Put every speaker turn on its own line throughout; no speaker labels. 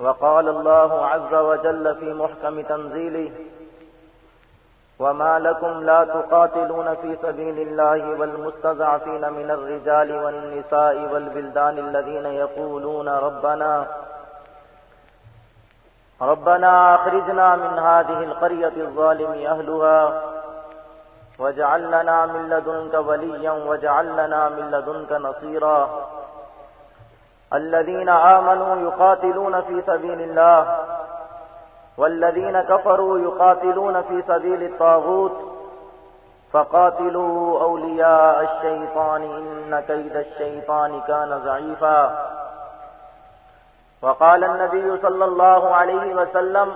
وقال الله عز وجل في محكم تنزيله وما لكم لا تقاتلون في سبيل الله والمستضعفين من الرجال والنساء والبلدان الذين يقولون ربنا ربنا أخرجنا من هذه القرية الظالم أهلها واجعل لنا من لدنك وليا واجعل لنا من لدنك نصيرا الذين آمنوا يقاتلون في سبيل الله والذين كفروا يقاتلون في سبيل الطاغوت فقاتلوا أولياء الشيطان إن كيد الشيطان كان ضعيفا. وقال النبي صلى الله عليه وسلم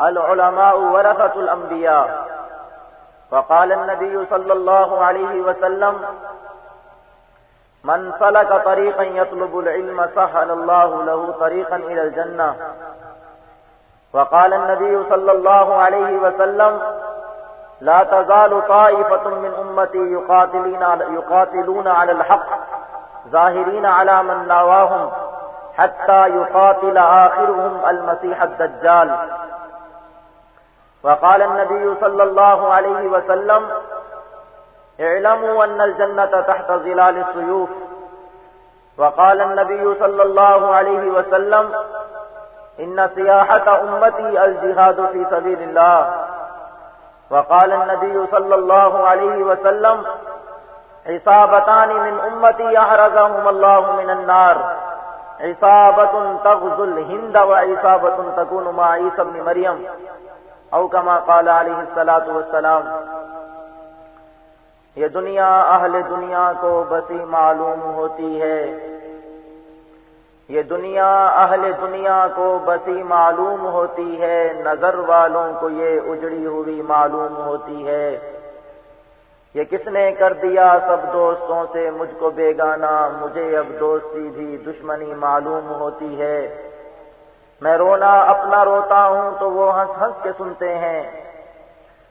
العلماء ورثة الأنبياء. وقال النبي صلى الله عليه وسلم من سلك طريقا يطلب العلم سهل الله له طريقا إلى الجنة. وقال النبي صلى الله عليه وسلم لا تزال طائفة من أمتي يقاتلون على الحق ظاهرين على من نواهم حتى يقاتل آخرهم المسيح الدجال. وقال النبي صلى الله عليه وسلم اعلموا أن الجنة تحت ظلال السيوف. وقال النبي صلى الله عليه وسلم، إن سياحة أمتي الجهاد في سبيل الله. وقال النبي صلى الله عليه وسلم عصابتان من أمتي أحرزهم الله من النار. عصابة تغزو الهند وعصابة تكون مع عيسى بن مريم. أو كما قال عليه الصلاة والسلام. یہ دنیا اہل دنیا کو بسی معلوم ہوتی ہے۔ یہ دنیا اہل دنیا کو بسی معلوم ہوتی ہے۔ نظر والوں کو یہ اجڑی ہوئی معلوم ہوتی ہے۔ یہ کس نے کر دیا سب دوستوں سے؟ مجھ کو بیگانا مجھے اب دوستی بھی دشمنی معلوم ہوتی ہے۔ میں رونا، اپنا روتا ہوں تو وہ ہنس ہنس کے سنتے ہیں۔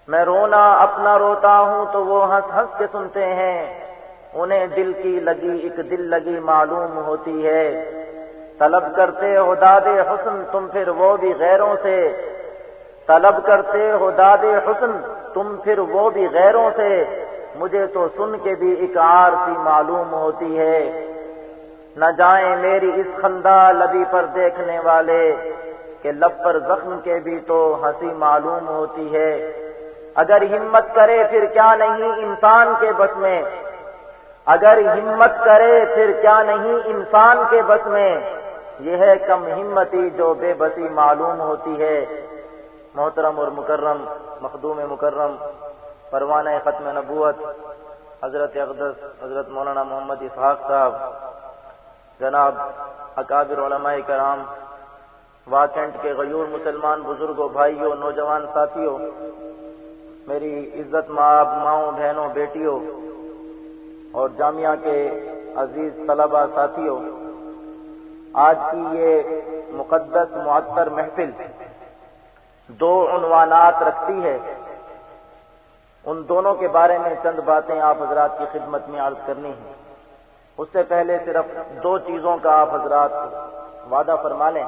میں رونا اپنا روتا ہوں تو وہ ہنس ہنس کے سنتے ہیں۔ انہیں دل کی لگی، ایک دل لگی معلوم ہوتی ہے۔ طلب کرتے ہو داد حسن تم پھر وہ بھی غیروں سے۔ طلب کرتے ہو داد حسن تم پھر وہ بھی غیروں سے۔ مجھے تو سن کے بھی ایک آر سی معلوم ہوتی ہے۔ نہ جائیں میری اس خندہ لبی پر دیکھنے والے کہ لب پر زخم کے بھی تو ہنسی معلوم ہوتی ہے۔ اگر ہمت کرے پھر کیا نہیں انسان کے بس میں؟ اگر ہمت کرے پھر کیا نہیں انسان کے بس میں؟ یہ ہے کم ہمتی جو بے بسی معلوم ہوتی ہے۔ محترم اور مکرم، مخدوم مکرم، پروانہ ختم نبوت، حضرت اقدس، حضرت مولانا محمد اسحاق صاحب، جناب اکابر علماء کرام واکنٹ کے غیور مسلمان بزرگوں، بھائیوں، نوجوان ساتھیوں میری عزت ماں، ماؤں، بہنوں، بیٹیوں اور جامعہ کے عزیز طلبہ ساتھیوں، آج کی یہ مقدس معطر محفل دو عنوانات رکھتی ہے۔ ان دونوں کے بارے میں چند باتیں آپ حضرات کی خدمت میں عرض کرنی ہیں۔ اس سے پہلے صرف دو چیزوں کا آپ حضرات وعدہ فرما لیں۔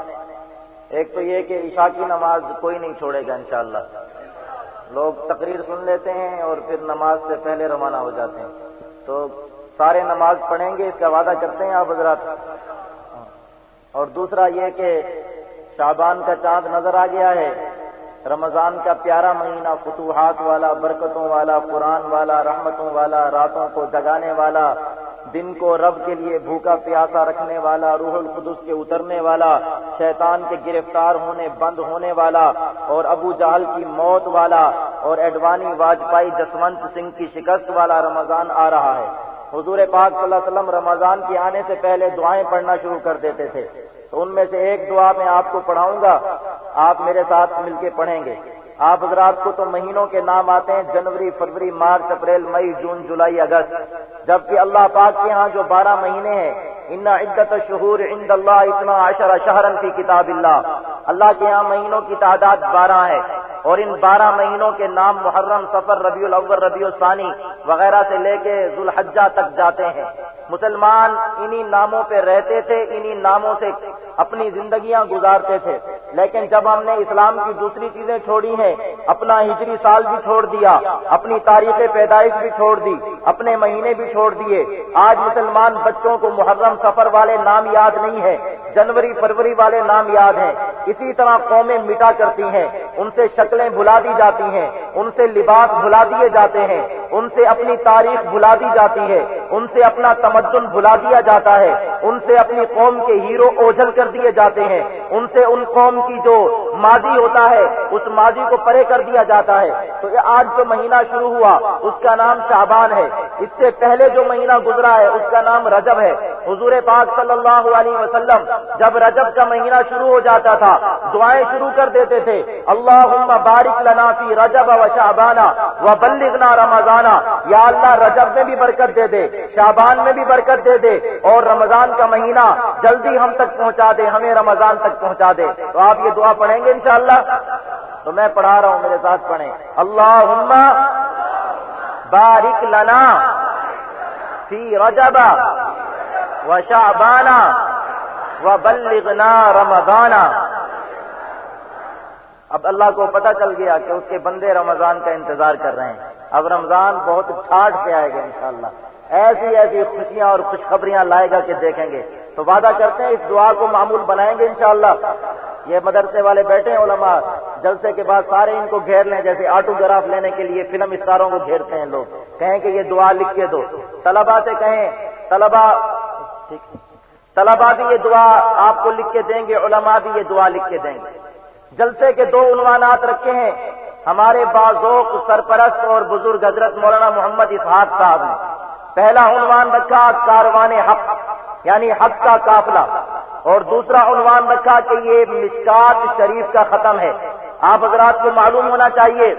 ایک تو یہ کہ عشاء کی نماز کوئی نہیں چھوڑے گا انشاءاللہ۔ لوگ تقریر سن لیتے ہیں اور پھر نماز سے پہلے روانہ ہو جاتے ہیں۔ تو سارے نماز پڑھیں گے، اس کا وعدہ کرتے ہیں آپ حضرات۔ اور دوسرا یہ کہ شابان کا چاند نظر آ گیا ہے۔ رمضان کا پیارا مہینہ فتوحات والا، برکتوں والا، قرآن والا، رحمتوں والا، راتوں کو جگانے والا دن کو رب کے لیے بھوکا پیاسا رکھنے والا، روح القدس کے اترنے والا، شیطان کے گرفتار ہونے، بند ہونے والا، اور ابو جہل کی موت والا، اور ایڈوانی واجپائی جسونت سنگھ کی شکست والا رمضان آ رہا ہے۔ حضور پاک صلی اللہ علیہ وسلم رمضان کے آنے سے پہلے دعائیں پڑھنا شروع کر دیتے تھے۔ تو ان میں سے ایک دعا میں آپ کو پڑھاؤں گا۔ آپ میرے ساتھ مل کے پڑھیں گے۔ آپ حضرات کو تو مہینوں کے نام آتے ہیں، جنوری، فروری، مارچ، اپریل، مئی، جون، جولائی، اگست۔ جبکہ اللہ پاک کے ہاں جو بارہ مہینے ہیں ان عدت شہور عند اللہ اتنا عشر شہرن کی کتاب اللہ اللہ کے یہاں مہینوں کی تعداد بارہ ہے اور ان بارہ مہینوں کے نام محرم سفر ربیع الاول، ربیع الثانی وغیرہ سے لے کے ذوالحجہ تک جاتے ہیں۔ مسلمان انہی ناموں پہ رہتے تھے، انہی ناموں سے اپنی زندگیاں گزارتے تھے۔ لیکن جب ہم نے اسلام کی دوسری چیزیں چھوڑی ہیں، اپنا ہجری سال بھی چھوڑ دیا، اپنی تاریخ پیدائش بھی چھوڑ دی، اپنے مہینے بھی چھوڑ دیے، آج مسلمان بچوں کو محرم سفر والے نام یاد نہیں ہے جنوری، فروری والے نام یاد ہیں۔ اسی طرح قومیں مٹا کرتی ہیں۔ ان سے شکلیں بھلا دی جاتی ہیں۔ ان سے لباس بھلا دیے جاتے ہیں۔ ان سے اپنی تاریخ بھلا دی جاتی ہے، ان سے اپنا تمدن بھلا دیا جاتا ہے، ان سے اپنی قوم کے ہیرو اوجھل کر دیے جاتے ہیں، ان سے ان قوم کی جو ماضی ہوتا ہے، اس ماضی کو پرے کر دیا جاتا ہے۔ تو یہ آج جو مہینہ شروع ہوا، اس کا نام شعبان ہے۔ اس سے پہلے جو مہینہ گزرا ہے، اس کا نام رجب ہے۔ حضور پاک صلی اللہ علیہ وسلم جب رجب کا مہینہ شروع ہو جاتا تھا، دعائیں شروع کر دیتے تھے اللہ بارک لنا فی رجب و شعبانہ و بلغنا رمضانہ یا اللہ رجب میں بھی برکت دے دے، شعبان میں بھی برکت دے دے، اور رمضان کا مہینہ جلدی ہم تک پہنچا دے، ہمیں رمضان تک پہنچا دے۔ تو آپ یہ دعا پڑھیں گے انشاءاللہ؟ تو میں پڑھا رہا ہوں، میرے ساتھ پڑھیں۔ اللہ بارک لنا فی رجب و شعبانہ و بلغنا رمضانہ اب اللہ کو پتہ چل گیا کہ اس کے بندے رمضان کا انتظار کر رہے ہیں۔ اب رمضان بہت چھاٹ سے آئے گا انشاءاللہ۔ ایسی ایسی خوشیاں اور خوشخبریاں لائے گا کہ دیکھیں گے۔ تو وعدہ کرتے ہیں اس دعا کو معمول بنائیں گے انشاءاللہ۔ یہ مدرسے والے بیٹھے ہیں علماء، جلسے کے بعد سارے ان کو گھیر لیں، جیسے آٹوگراف لینے کے لیے فلم اسٹاروں کو گھیرتے ہیں لوگ۔ کہیں کہ یہ دعا لکھ کے دو۔ طلبا سے کہیں طلبا طلبا بھی یہ دعا آپ کو لکھ کے دیں گے، علماء بھی یہ دعا لکھ کے دیں گے۔ جلسے کے دو عنوانات رکھے ہیں۔ ہمارے بازوق سرپرست اور بزرگ حضرت مولانا محمد اسحاق صاحب نے پہلا عنوان رکھا کاروان حق یعنی حق کا قافلہ۔ اور دوسرا عنوان رکھا کہ یہ مشکات شریف کا ختم ہے۔ آپ حضرات کو معلوم ہونا چاہیے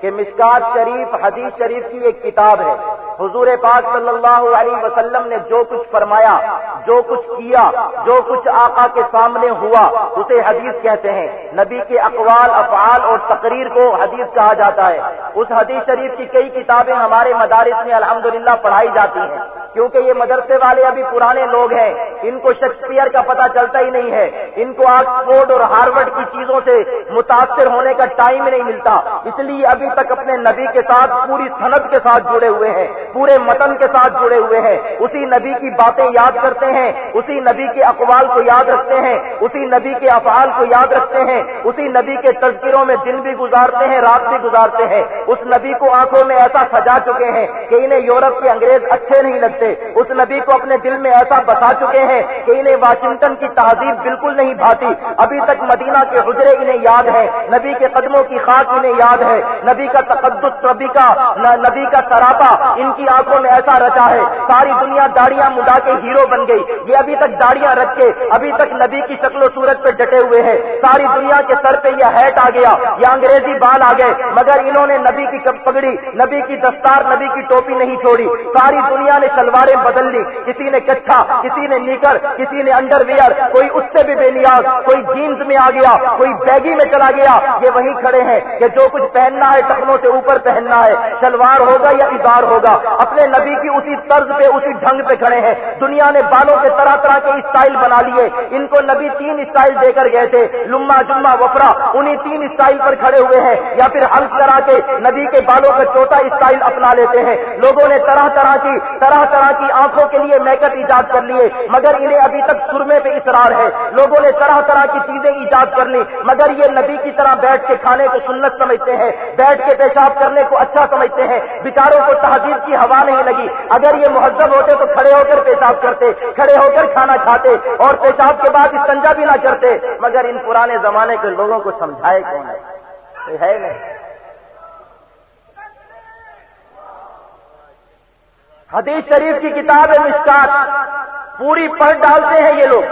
کہ مشکات شریف، حدیث شریف کی ایک کتاب ہے۔ حضور پاک صلی اللہ علیہ وسلم نے جو کچھ فرمایا، جو کچھ کیا، جو کچھ آقا کے سامنے ہوا، اسے حدیث کہتے ہیں۔ نبی کے اقوال، افعال اور تقریر کو حدیث کہا جاتا ہے۔ اس حدیث شریف کی کئی کتابیں ہمارے مدارس میں الحمدللہ پڑھائی جاتی ہیں۔ کیونکہ یہ مدرسے والے ابھی پرانے لوگ ہیں، ان کو شیکسپیئر کا پتہ چلتا ہی نہیں ہے۔ ان کو آکسفورڈ اور ہارورڈ کی چیزوں سے متاثر ہونے کا ٹائم نہیں ملتا۔ اس لیے ابھی تک اپنے نبی کے ساتھ پوری صنعت کے ساتھ جڑے ہوئے ہیں، پورے متن کے ساتھ جڑے ہوئے ہیں۔ اسی نبی کی باتیں یاد کرتے ہیں، اسی نبی کے اقوال کو یاد رکھتے ہیں، اسی نبی کے افعال کو یاد رکھتے ہیں۔ اسی نبی کے تذکروں میں دن بھی گزارتے ہیں، رات بھی گزارتے ہیں۔ اس نبی کو آنکھوں میں ایسا سجا چکے ہیں کہ انہیں یورپ کے انگریز اچھے نہیں لگتے۔ اس نبی کو اپنے دل میں ایسا بسا چکے ہیں کہ انہیں واشنگٹن کی تہذیب بالکل نہیں بھاتی۔ ابھی تک مدینہ کے حجرے انہیں یاد ہے نبی کے قدموں کی خاک انہیں یاد ہے۔ نبی کا تقدس نبی کا نبی کا سراپا۔ ان کی آنکھوں میں ایسا رچا ہے۔ ساری دنیا داڑیاں مڈا کے ہیرو بن گئی۔ یہ ابھی تک داڑیاں رکھ کے، ابھی تک نبی کی شکل و صورت پہ ڈٹے ہوئے ہیں۔ ساری دنیا کے سر پہ یہ ہیٹ آ گیا۔ یہ انگریزی بال آ گئے۔ مگر انہوں نے نبی کی پگڑی نبی کی دستار، نبی کی ٹوپی نہیں چھوڑی۔ ساری دنیا نے سلواریں بدل لی۔ کسی نے کچھا، کسی نے نیکر، کسی نے انڈر ویئر کوئی اس سے بھی بے نیاز، کوئی جینز میں آ گیا، کوئی بیگی میں چلا گیا۔ یہ وہی کھڑے ہیں کہ جو کچھ پہننا ہے ٹخنوں سے اوپر پہننا ہے، شلوار ہوگا یا ادار ہوگا، اپنے نبی کی اسی طرز پہ، اسی ڈھنگ پہ کھڑے ہیں۔ دنیا نے بالوں کے طرح طرح کے اسٹائل بنا لیے۔ ان کو نبی تین اسٹائل دے کر گئے تھے لما جما وفرا انہیں تین اسٹائل پر کھڑے ہوئے ہیں۔ یا پھر ہلک کرا کے نبی کے بالوں کا چوٹا اسٹائل اپنا لیتے ہیں۔ لوگوں نے طرح طرح کی، طرح طرح کی آنکھوں کے لیے میک اپ ایجاد کر لیے، مگر انہیں ابھی تک سرمے پہ اصرار ہے۔ لوگوں نے طرح طرح کی چیزیں ایجاد کر لی، مگر یہ نبی کی طرح بیٹھ کے کھانے کو سنت سمجھتے ہیں، بیٹھ کے پیشاب کرنے کو اچھا سمجھتے ہیں، بیچاروں کو تحزیر کی ہوا نہیں لگی۔ اگر یہ مہذب ہوتے تو کھڑے ہو کر پیشاب کرتے، کھڑے ہو کر کھانا کھاتے اور پیشاب کے بعد استنجا بھی نہ کرتے۔ مگر ان پرانے زمانے کے لوگوں کو سمجھائے کون ہے نہیں۔ حدیث شریف کی کتاب ہے مشکات۔ پوری پڑھ ڈالتے ہیں یہ لوگ۔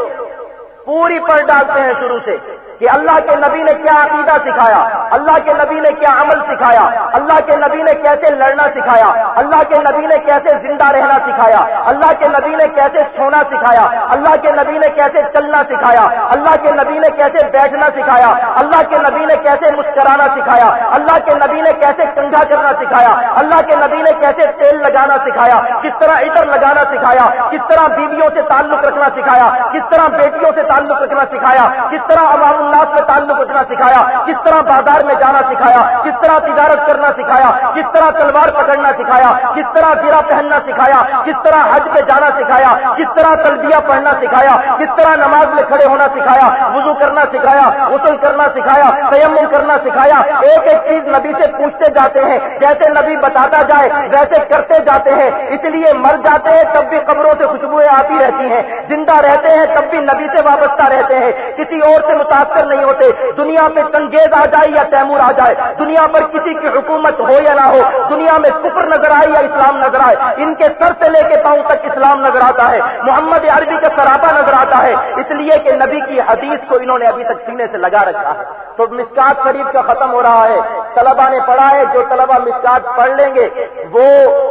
پوری پڑھ ڈالتے ہیں شروع سے۔ کہ اللہ کے نبی نے کیا عقیدہ سکھایا اللہ کے نبی نے کیا عمل سکھایا اللہ کے نبی نے کیسے لڑنا سکھایا اللہ کے نبی نے کیسے زندہ رہنا سکھایا اللہ کے نبی نے کیسے سونا سکھایا اللہ کے نبی نے کیسے چلنا سکھایا اللہ کے نبی نے کیسے بیٹھنا سکھایا اللہ کے نبی نے کیسے مسکرانا سکھایا اللہ کے نبی نے کیسے کنگا کرنا سکھایا اللہ کے نبی نے کیسے تیل لگانا سکھایا کس طرح ادھر لگانا سکھایا کس طرح بیویوں سے تعلق رکھنا سکھایا کس طرح بیٹیوں سے تعلق رکھنا سکھایا کس طرح عوام اللہ سے تعلق رکھنا سکھایا، کس طرح بازار میں جانا سکھایا، کس طرح تجارت کرنا سکھایا، کس طرح تلوار پکڑنا سکھایا، کس طرح گرا پہننا سکھایا، کس طرح حج پہ جانا سکھایا، کس طرح تلبیہ پڑھنا سکھایا، کس طرح نماز میں کھڑے ہونا سکھایا، وضو کرنا سکھایا، غسل کرنا سکھایا تیم کرنا سکھایا، ایک ایک چیز نبی سے پوچھتے جاتے ہیں، جیسے نبی بتاتا جائے، ویسے کرتے جاتے ہیں، اس لیے مر جاتے ہیں تب بھی قبروں سے خوشبوئیں آتی رہتی ہیں، زندہ رہتے ہیں تب بھی نبی سے وابستہ رہتے ہیں، کسی اور سے متاثر متاثر نہیں ہوتے۔ دنیا میں چنگیز آ جائے یا تیمور آ جائے۔ دنیا پر کسی کی حکومت ہو یا نہ ہو، دنیا میں کفر نظر آئے یا اسلام نظر آئے۔ ان کے سر سے لے کے پاؤں تک اسلام نظر آتا ہے۔ محمد عربی کا سراپا نظر آتا ہے۔ اس لیے کہ نبی کی حدیث کو انہوں نے ابھی تک سینے سے لگا رکھا ہے۔ تو مسکات شریف کا ختم ہو رہا ہے۔ طلبا نے پڑھا ہے، جو طلبا مسکات پڑھ لیں گے، وہ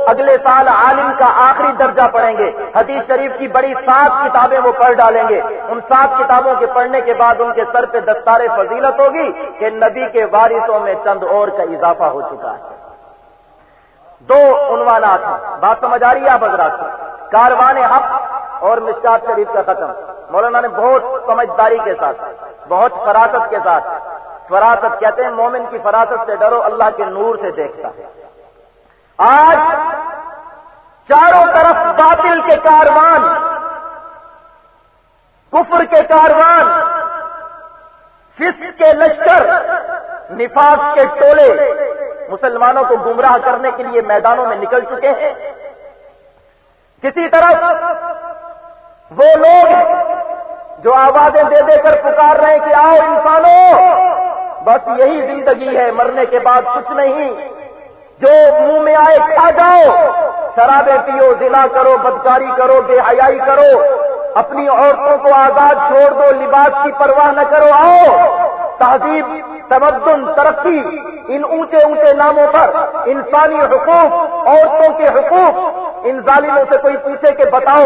اگلے سال عالم کا آخری درجہ پڑھیں گے۔ حدیث شریف کی بڑی سات کتابیں وہ پڑھ ڈالیں گے۔ ان سات کتابوں کے پڑھنے کے بعد ان کے سر پہ دستار فضیلت ہوگی کہ نبی کے وارثوں میں چند اور کا اضافہ ہو چکا ہے۔ دو عنوانات ہیں۔ بات سمجھ آ رہی ہے آپ حضرات کاروان حق اور مشکات شریف کا ختم۔ مولانا نے بہت سمجھداری کے ساتھ، بہت فراست کے ساتھ، فراست کہتے ہیں مومن کی فراست سے ڈرو، اللہ کے نور سے دیکھتا۔ ہے آج چاروں طرف باطل کے کاروان، کفر کے کاروان فس کے لشکر، نفاق کے ٹولے مسلمانوں کو گمراہ کرنے کے لیے میدانوں میں نکل چکے ہیں۔ کسی طرف وہ لوگ جو آوازیں دے دے کر پکار رہے ہیں کہ آؤ انسانوں، بس یہی زندگی ہے، مرنے کے بعد کچھ نہیں۔ جو منہ میں آئے کھا جاؤ شرابیں پیو ضلع کرو، بدکاری کرو، بے حیائی کرو۔ اپنی عورتوں کو آزاد چھوڑ دو، لباس کی پرواہ نہ کرو، آؤ۔ تہذیب تمدن، ترقی، ان اونچے اونچے ناموں پر انسانی حقوق، عورتوں کے حقوق، ان ظالموں سے کوئی پوچھے کہ بتاؤ،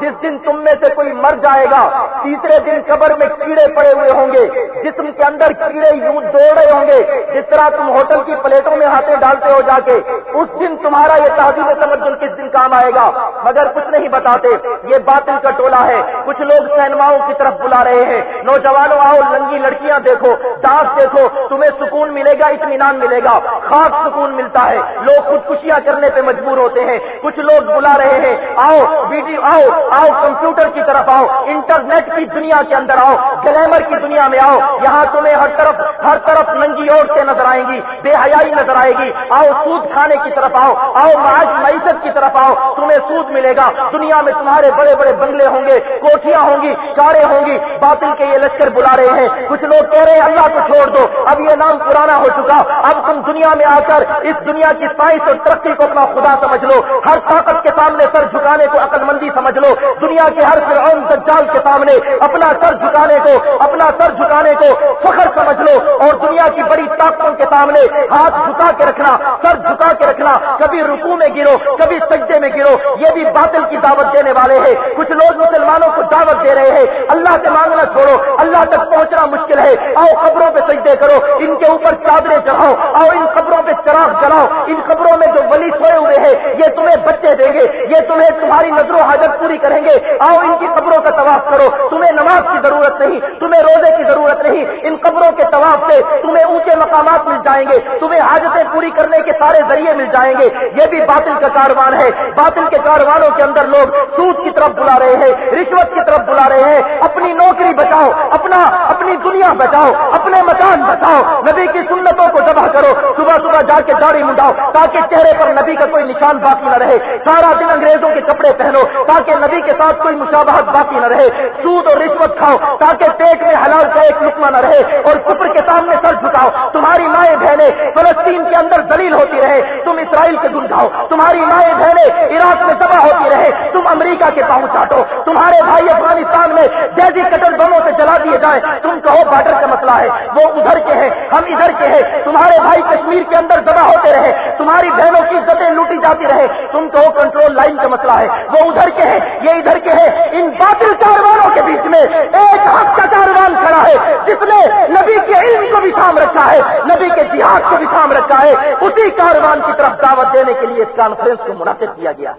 جس دن تم میں سے کوئی مر جائے گا، تیسرے دن قبر میں کیڑے پڑے ہوئے ہوں گے، جسم کے اندر کیڑے یوں دوڑ رہے ہوں گے، جس طرح تم ہوٹل کی پلیٹوں میں ہاتھیں ڈالتے ہو جا کے، اس دن تمہارا یہ تہذیب تمدن کس دن کام آئے گا؟ مگر کچھ نہیں بتاتے، یہ باطل کا ٹولہ ہے، کچھ لوگ سینماؤں کی طرف بلا رہے ہیں، نوجوانوں آؤ، لنگی لڑکیاں دیکھو ڈانس دیکھو تمہیں سکون ملے گا، اطمینان ملے گا خاص سکون ملتا ہے۔ لوگ خودکشیاں کرنے پہ مجبور ہوتے ہیں۔ کچھ لوگ بلا رہے ہیں۔ آؤ، ویڈیو، آؤ آؤ، کمپیوٹر کی طرف آؤ، انٹرنیٹ کی دنیا کے اندر آؤ، گلیمر کی دنیا میں آؤ۔ یہاں تمہیں ہر طرف ہر طرف ننگی عورتیں نظر آئیں گی، بے حیائی نظر آئے گی۔ آؤ، سود کھانے کی طرف آؤ۔ آؤ، معاش، معیشت کی طرف آؤ۔ تمہیں سود ملے گا۔ دنیا میں تمہارے بڑے بڑے بنگلے ہوں گے کوٹیاں ہوں گی کاریں ہوں گی۔ باطل کے یہ لشکر بلا رہے ہیں۔ کچھ لوگ کہہ رہے ہیں، اللہ کو چھوڑ دو۔ اب یہ نام پرانا ہو چکا۔ اب تم دنیا میں آ کر اس دنیا کی سائنس اور ترقی کو اپنا خدا سمجھ لو۔ ہر طاقت کے سامنے سر جھکانے کو عقل مندی سمجھ لو۔ دنیا کے ہر فرعون دجال کے سامنے اپنا سر جھکانے کو، اپنا سر جھکانے کو فخر سمجھ لو۔ اور دنیا کی بڑی طاقتوں کے سامنے ہاتھ جھکا کے رکھنا، سر جھکا کے رکھنا۔ کبھی رکو میں گرو، کبھی سجدے میں گرو۔ یہ بھی باطل کی دعوت دینے والے ہیں۔ کچھ لوگ مسلمانوں کو دعوت دے رہے ہیں۔ اللہ سے مانگنا چھوڑو۔ اللہ تک پہنچنا مشکل ہے۔ آؤ خبروں پہ سجدے کرو، ان کے اوپر چادریں چڑھاؤ، آؤ، ان خبروں پہ چراغ جلاؤ، ان خبروں میں جو ولی سوئے ہوئے ہیں، یہ تمہیں بچے دیں گے، یہ تمہیں تمہاری نظر و حاجت پوری کریں گے۔ آؤ، ان کی قبروں کا طواف کرو۔ تمہیں نماز کی ضرورت نہیں، تمہیں روزے کی ضرورت نہیں۔ ان قبروں کے طواف سے تمہیں اونچے مقامات مل جائیں گے، تمہیں حاجتیں پوری کرنے کے سارے ذریعے مل جائیں گے۔ یہ بھی باطل کا کاروان ہے۔ باطل کے کاروانوں کے اندر لوگ سود کی طرف بلا رہے ہیں، رشوت کی طرف بلا رہے ہیں۔ اپنی نوکری بچاؤ، اپنا، اپنی دنیا بچاؤ، اپنے مکان بچاؤ نبی کی سنتوں کو دبا کرو، صبح صبح جا کے داڑھی منڈاؤ، تاکہ چہرے پر نبی کا کوئی نشان باقی نہ رہے، سارا دن انگریزوں کے کپڑے پہنو، تاکہ نبی کے ساتھ کوئی مشابہت باقی نہ رہے، سود اور رشوت کھاؤ، تاکہ پیٹ میں حلال کا ایک لکما نہ رہے، اور کپر کے سامنے سر جھکاؤ، تمہاری مائیں بہنیں فلسطین کے اندر دلیل ہوتی رہے، تم اسرائیل کے گن گاؤ تمہاری مائیں بہنیں عراق میں تباہ ہوتی رہے، تم امریکہ کے پاؤں چاٹو، تمہارے بھائی افغانستان میں جیسی کٹر بموں سے جلا دیے جائیں، تم کہو بارڈر کا مسئلہ ہے، وہ ادھر کے ہیں، ہم ادھر کے ہیں۔ تمہارے بھائی کشمیر کے اندر دبا ہوتے رہے۔ تمہاری بہنوں کی عزتیں لوٹی جاتی رہے۔ تم کہو کنٹرول لائن کا مسئلہ ہے۔ وہ ادھر کے ہیں، یہ ادھر کے ہیں۔ ان باطل کاروباروں کے بیچ میں ایک حق کا کاروبار کھڑا ہے، جس نے نبی کے علم کو بھی تھام رکھا ہے، نبی کے جہاد کو بھی تھام رکھا ہے۔ اسی کاروان کی طرف دعوت دینے کے لیے اس کانفرنس کو منعقد کیا گیا۔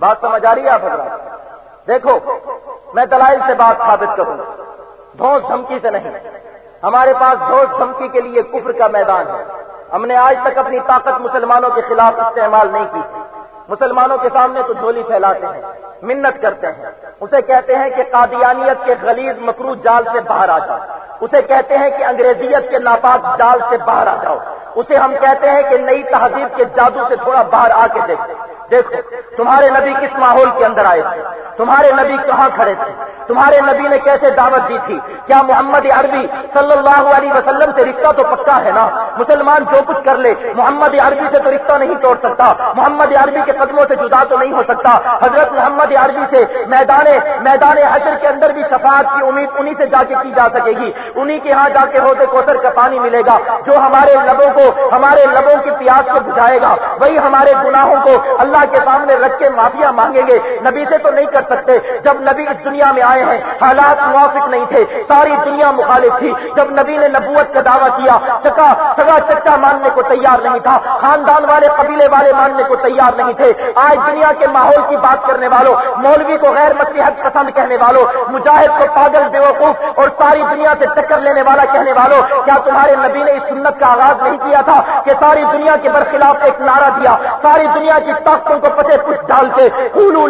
بات سمجھ آ رہی ہے آپ دیکھو، میں دلائل سے بات ثابت کروں۔ دھوس دھمکی سے نہیں۔ ہمارے پاس دھوس دھمکی کے لیے کفر کا میدان ہے۔ ہم نے آج تک اپنی طاقت مسلمانوں کے خلاف استعمال نہیں کی تھی۔ مسلمانوں کے سامنے تو جھولی پھیلاتے ہیں، منت کرتے ہیں۔ اسے کہتے ہیں کہ قادیانیت کے غلیظ مکرو جال سے باہر آ جاؤ۔ اسے کہتے ہیں کہ انگریزیت کے ناپاک جال سے باہر آ جاؤ۔ اسے ہم کہتے ہیں کہ نئی تہذیب کے جادو سے تھوڑا باہر آ کے دیکھتے دیکھو، تمہارے نبی کس ماحول کے اندر آئے تھے؟ تمہارے نبی کہاں کھڑے تھے؟ تمہارے نبی نے کیسے دعوت دی تھی؟ کیا محمد عربی صلی اللہ علیہ وسلم سے رشتہ تو پکا ہے نا؟ مسلمان جو کچھ کر لے، محمد عربی سے تو رشتہ نہیں توڑ سکتا۔ محمد عربی کے قدموں سے جدا تو نہیں ہو سکتا۔ حضرت محمد عربی سے میدان میدان حشر کے اندر بھی شفاعت کی امید انہی سے جا کے کی جا سکے گی۔ انہی کے ہاں جا کے ہوتے کوثر کا پانی ملے گا۔ جو ہمارے لبوں کو، ہمارے لبوں کی پیاس کو بجھائے گا۔ وہی ہمارے گناہوں کو اللہ کے سامنے رکھ کے معافیا مانگیں گے، نبی سے تو نہیں کر سکتے۔ جب نبی اس دنیا میں آئے ہیں، حالات موافق نہیں تھے، ساری دنیا مخالف تھی۔ جب نبی نے نبوت کا دعویٰ کیا، چکا، سگا چچا ماننے کو تیار نہیں تھا۔ خاندان والے، قبیلے والے ماننے کو تیار نہیں تھے۔ آج دنیا کے ماحول کی بات کرنے والوں، مولوی کو غیر مسیحت پسند کہنے والوں، مجاہد کو پاگل بیوقوف اور ساری دنیا سے ٹکر لینے والا کہنے والوں، کیا تمہارے نبی نے اس سنت کا آغاز نہیں کیا تھا کہ ساری دنیا کے برخلاف ایک نعرہ دیا، ساری دنیا کی طاقتوں کو پتے کچھ ڈال کے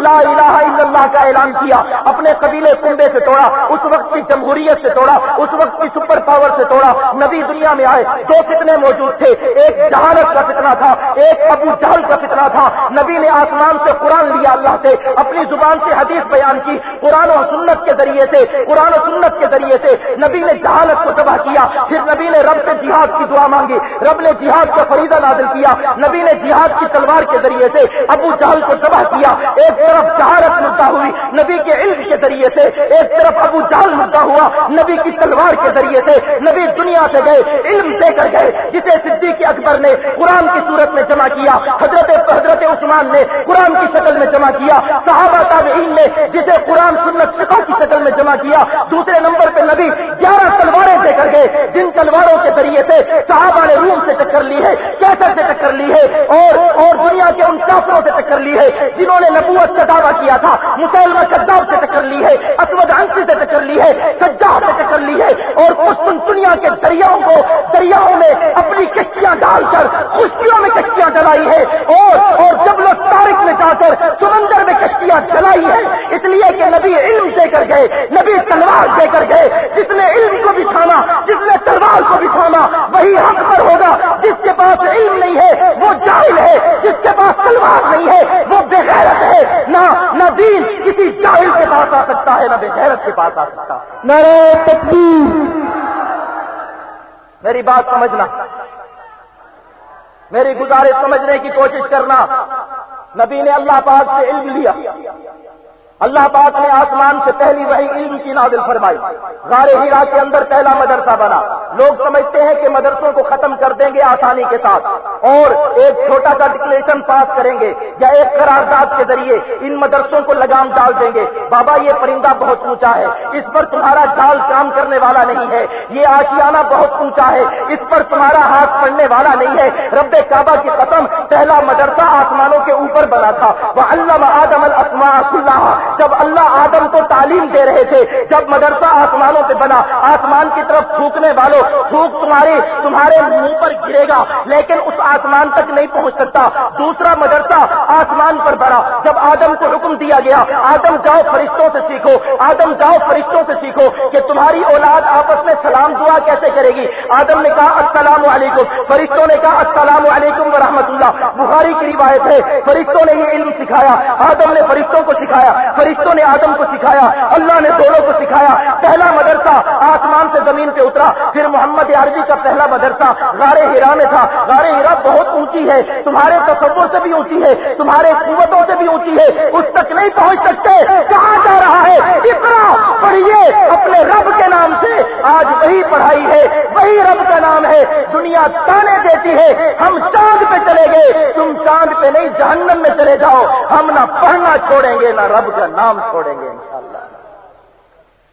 لا الہ الا اللہ کا اعلان کیا، اپنے قبیلے کنبے سے توڑا، اس وقت کی جمہوریت سے توڑا، اس وقت کی سپر پاور سے توڑا، نبی دنیا میں آئے، دو فتنے موجود تھے، ایک جہالت کا فتنا تھا، ایک ابو جہل کا فتنا تھا، نبی نے آسمان سے قرآن لیا اللہ سے، اپنی زبان سے حدیث بیان کی، قرآن و سنت کے ذریعے سے، قرآن و سنت کے ذریعے سے، نبی نے جہالت کو تباہ کیا، پھر نبی نے رب سے جہاد کی دعا مانگی، رب نے جہاد کا فریدہ نازل کیا، نبی نے جہاد کی تلوار کے ذریعے سے ابو جہل کو تباہ کیا، ایک طرف جہالت مدعا ہوئی نبی کے علم کے ذریعے سے، ایک طرف ابو جہل مدعا ہوا نبی کی تلوار کے ذریعے سے، نبی دنیا سے گئے، علم دے کر گئے، جسے صدیق اکبر نے قرآن کی صورت میں جمع کیا، حضرت حضرت عثمان نے قرآن کی شکل میں جمع کیا، صحابہ تابعین نے جسے قرآن سنت شکا کی شکل میں جمع کیا، دوسرے نمبر پہ نبی گیارہ تلواریں دے کر گئے، جن تلواروں کے ذریعے سے صحابہ نے روم سے ٹکر لی ہے، کیسر سے ٹکر لی ہے، اور اور دنیا کے ان کافروں سے ٹکر لی ہے، جنہوں نے نبوت کا دعویٰ کیا تھا مسلمان کداب سے ٹکر لی ہے، اسود انسی سے ٹکر لی ہے سجا سے ٹکر لی ہے، اور کشتن دنیا کے دریاؤں کو، دریاؤں میں اپنی کشتیاں ڈال کر، خشکیوں میں کشتیاں جلائی ہے، اور اور جب لوگ تاریخ میں جا کر، سمندر میں کشتیاں جلائی ہے اس لیے کہ نبی علم دے کر گئے، نبی تلوار دے کر گئے، جس نے علم کو بھی تھاما، جس نے تلوار کو بھی تھاما، وہی حق پر ہوگا، جس کے پاس علم نہیں ہے، وہ جاہل ہے، جس کے پاس تلوار نہیں ہے، وہ بغیرت ہے۔ نہ نہ دین کسی جاہل کے پاس آ سکتا ہے، نہ بے غیرت کے پاس آ سکتا۔ تکبیر۔ میری بات سمجھنا۔ میری گزارش سمجھنے کی کوشش کرنا۔ نبی نے اللہ پاک سے علم لیا۔ اللہ پاک نے آسمان سے پہلی وہی علم کی نازل فرمائی۔ غار ہیرا کے اندر پہلا مدرسہ بنا۔ لوگ سمجھتے ہیں کہ مدرسوں کو ختم کر دیں گے آسانی کے ساتھ۔ اور ایک چھوٹا سا ڈکلیشن پاس کریں گے یا ایک قرارداد کے ذریعے ان مدرسوں کو لگام ڈال دیں گے۔ بابا، یہ پرندہ بہت اونچا ہے۔ اس پر تمہارا جال کام کرنے والا نہیں ہے۔ یہ آشیانہ بہت اونچا ہے۔ اس پر تمہارا ہاتھ پڑنے والا نہیں ہے۔ رب کعبہ کی قسم، پہلا مدرسہ آسمانوں کے اوپر بنا تھا۔ وہ اللہ آدم اللہ جب اللہ آدم کو تعلیم دے رہے تھے، جب مدرسہ آسمانوں پہ بنا، آسمان کی طرف تھوکنے والوں تھوک تمہارے تمہارے منہ پر گرے گا، لیکن اس آسمان تک نہیں پہنچ سکتا۔ دوسرا مدرسہ آسمان پر بڑا جب آدم کو حکم دیا گیا، آدم جاؤ فرشتوں سے سیکھو، آدم جاؤ فرشتوں سے سیکھو کہ تمہاری اولاد آپس میں سلام دعا کیسے کرے گی۔ آدم نے کہا، السلام علیکم۔ فرشتوں نے کہا، السلام علیکم ورحمۃ اللہ۔ بخاری کی روایت ہے، فرشتوں نے یہ علم سکھایا، آدم نے فرشتوں کو سکھایا۔ فرشتوں نے آدم کو سکھایا، اللہ نے دونوں کو سکھایا۔ پہلا مدرسہ آسمان سے زمین پہ اترا، پھر محمد عربی کا پہلا مدرسہ غار ہیرا میں تھا۔ غار ہیرا بہت اونچی ہے، تمہارے تصور سے بھی اونچی ہے، تمہارے قوتوں سے بھی اونچی ہے۔ اس تک نہیں پہنچ سکتے، کہاں جا رہا ہے؟ اتنا پڑھیے اپنے رب کے نام سے۔ آج وہی پڑھائی ہے، وہی رب کا نام ہے۔ دنیا تانے دیتی ہے، ہم چاند پہ چلے گئے۔ تم چاند پہ نہیں، جہنم میں چلے جاؤ۔ ہم نہ پڑھنا چھوڑیں گے، نہ رب کا نام چھوڑیں گے انشاءاللہ۔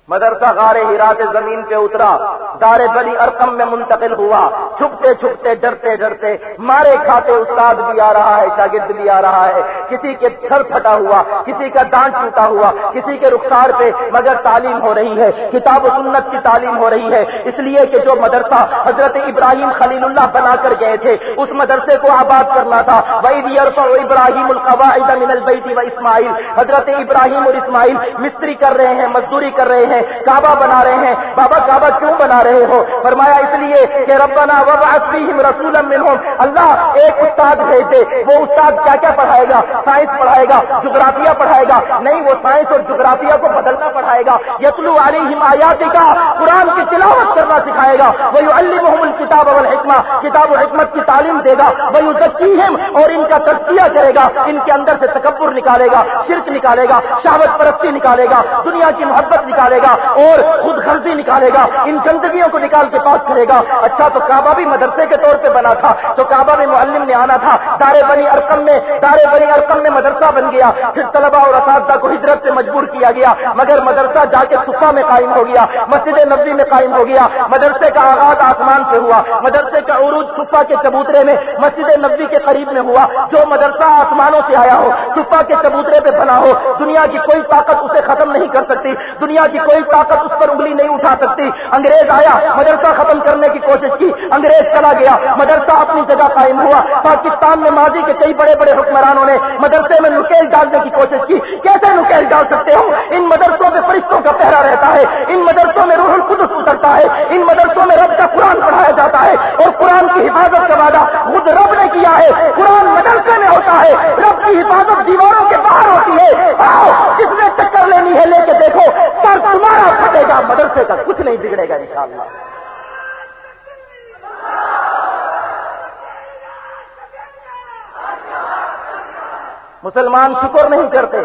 مدرسہ غار ہیرا سے زمین پہ اترا، دار بلی ارقم میں منتقل ہوا۔ چھپتے چھپتے، ڈرتے ڈرتے مارے کھاتے استاد بھی آ رہا ہے، شاگرد بھی آ رہا ہے۔ کسی کے تھر پھٹا ہوا، کسی کا دانت ٹوٹا ہوا، کسی کے رخسار پہ مگر تعلیم ہو رہی ہے۔ کتاب و سنت کی تعلیم ہو رہی ہے۔ اس لیے کہ جو مدرسہ حضرت ابراہیم خلیل اللہ بنا کر گئے تھے، اس مدرسے کو آباد کرنا تھا۔ وہی ابراہیم القواعد من البیت و اسماعیل حضرت ابراہیم اور اسماعیل مستری کر رہے ہیں، مزدوری کر رہے ہیں۔ ہیں، کعبہ بنا رہے ہیں. بابا، کعبہ کیوں بنا رہے ہو؟ فرمایا اس لیے کہ ربنا وبعث رسول منهم اللہ ایک استاد بھیج وہ استاد کیا کیا پڑھائے گا؟ سائنس پڑھائے گا، جغرافیہ پڑھائے گا. نہیں، وہ سائنس اور جغرافیہ کو بدلنا پڑھائے گا. یتلو علیہم آیات کا قرآن کی تلاوت کرنا سکھائے گا. وہ الکتاب الکتاب والحکمہ. کتاب و حکمت کی تعلیم دے گا. وہ یزکیہم اور ان کا تجزیہ کرے گا. ان کے اندر سے تکبر نکالے گا، شرک نکالے گا، شہوت پرستی نکالے گا، دنیا کی محبت نکالے گا. گا اور خود غرضی نکالے گا، ان گندگیوں کو نکال کے پاس کرے گا۔ اچھا تو کعبہ بھی مدرسے کے طور پہ بنا تھا، تو کعبہ میں معلم نے آنا تھا۔ دارے بنی ارکم میں دارے بنی ارکم میں مدرسہ بن گیا۔ پھر طلبا اور اساتذہ کو ہجرت سے مجبور کیا گیا، مگر مدرسہ جا کے صفا میں قائم ہو گیا، مسجد نبی میں قائم ہو گیا۔ مدرسے کا آغاز آسمان سے ہوا، مدرسے کا عروج صفا کے چبوترے میں، مسجد نبی کے قریب میں ہوا۔ جو مدرسہ آسمانوں سے آیا ہو صفا کے چبوترے پہ بنا ہو۔ دنیا کی کوئی طاقت اسے ختم نہیں کر سکتی۔ دنیا کی کوئی کوئی طاقت اس پر انگلی نہیں اٹھا سکتی۔ انگریز آیا، مدرسہ ختم کرنے کی کوشش کی، انگریز چلا گیا۔ مدرسہ اپنی جگہ قائم ہوا۔ پاکستان میں ماضی کے کئی بڑے بڑے حکمرانوں نے مدرسے میں نکیل ڈالنے کی کوشش کی۔ کیسے نکیل ڈال سکتے ہو؟ ان مدرسوں میں فرشتوں کا پہرا رہتا ہے ان مدرسوں میں روح ہے۔ ان مدرسوں میں رب کا قرآن پڑھایا جاتا ہے اور قرآن کی حفاظت کا وعدہ خود رب نے کیا ہے۔ قرآن مدرسے میں ہوتا ہے۔ رب کی حفاظت دیواروں کے باہر ہوتی ہے۔ کس نے چکر لینی ہے، لے کے دیکھو۔ سر تمہارا پھٹے گا، مدرسے کا کچھ نہیں بگڑے گا، انشاءاللہ۔ مسلمان شکر نہیں کرتے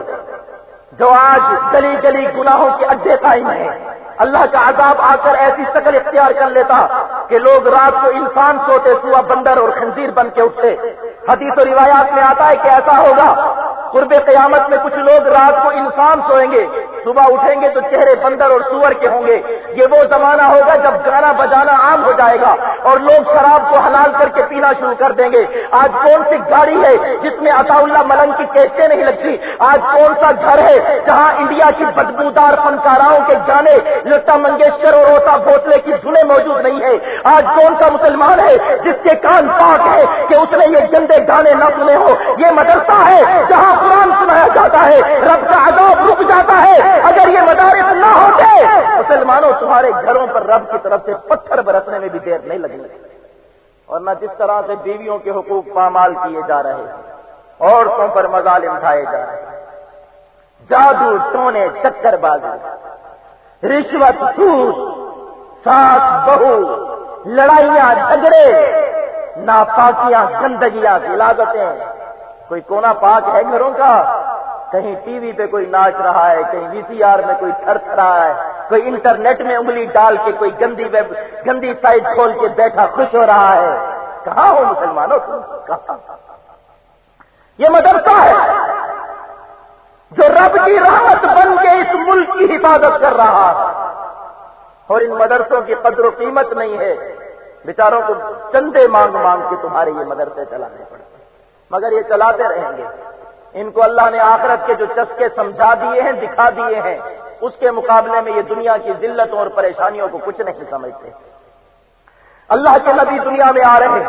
جو آج گلی گلی گناہوں کے اڈے قائم ہیں۔ اللہ کا عذاب آ کر ایسی شکل اختیار کر لیتا کہ لوگ رات کو انسان سوتے سوا بندر اور خنزیر بن کے اٹھتے۔ حدیث و روایات میں آتا ہے کہ ایسا ہوگا، قرب قیامت میں کچھ لوگ رات کو انسان سوئیں گے۔ صبح اٹھیں گے تو چہرے بندر اور سور کے ہوں گے۔ یہ وہ زمانہ ہوگا جب گانا بجانا عام ہو جائے گا اور لوگ شراب کو حلال کر کے پینا شروع کر دیں گے۔ آج کون سی گاڑی ہے جس میں عطا اللہ ملنگ کی کیسے نہیں لگتی؟ آج کون سا گھر ہے جہاں انڈیا کی بدبودار فنکاراؤں کے گانے لتا منگیشکر اور روتا بھوسلے کی دھنے موجود نہیں ہے آج کون سا مسلمان ہے جس کے کان پاک ہے کہ اس نے یہ گندے گانے نہ سنے ہو یہ مدرسہ ہے جہاں قرآن سنایا جاتا ہے۔ رب کا عذاب رک جاتا ہے۔ اگر یہ مدارس نہ ہوتے مسلمانوں تمہارے گھروں پر رب کی طرف سے پتھر برسنے میں بھی دیر نہیں لگی اور نہ جس طرح سے بیویوں کے حقوق پامال کیے جا رہے ہیں، عورتوں پر مظالم اٹھائے جا رہے ہیں۔ جادو، ٹونے، چکر بازی، رشوت سوس ساس، بہو، لڑائیاں، جھگڑے، ناپاکیاں، گندگیاں لاگتیں کوئی کونا پاک ہے گھروں کا؟ کہیں ٹی وی پہ کوئی ناچ رہا ہے، کہیں وی سی آر میں کوئی تھرس رہا ہے، کوئی انٹرنیٹ میں انگلی ڈال کے کوئی گندی ویب، گندی سائٹ کھول کے بیٹھا خوش ہو رہا ہے۔ کہاں ہو مسلمانوں کہاں؟ یہ مدرسہ ہے جو رب کی رحمت بن کے اس ملک کی حفاظت کر رہا ہے۔ اور ان مدرسوں کی قدر و قیمت نہیں ہے۔ بیچاروں کو چندے مانگ مانگ کے تمہارے یہ مدرسے چلانے پڑتے مگر یہ چلاتے رہیں گے۔ ان کو اللہ نے آخرت کے جو چسکے سمجھا دیے ہیں، دکھا دیے ہیں، اس کے مقابلے میں یہ دنیا کی ذلتوں اور پریشانیوں کو کچھ نہیں سمجھتے۔ اللہ کے نبی دنیا میں آ رہے ہیں۔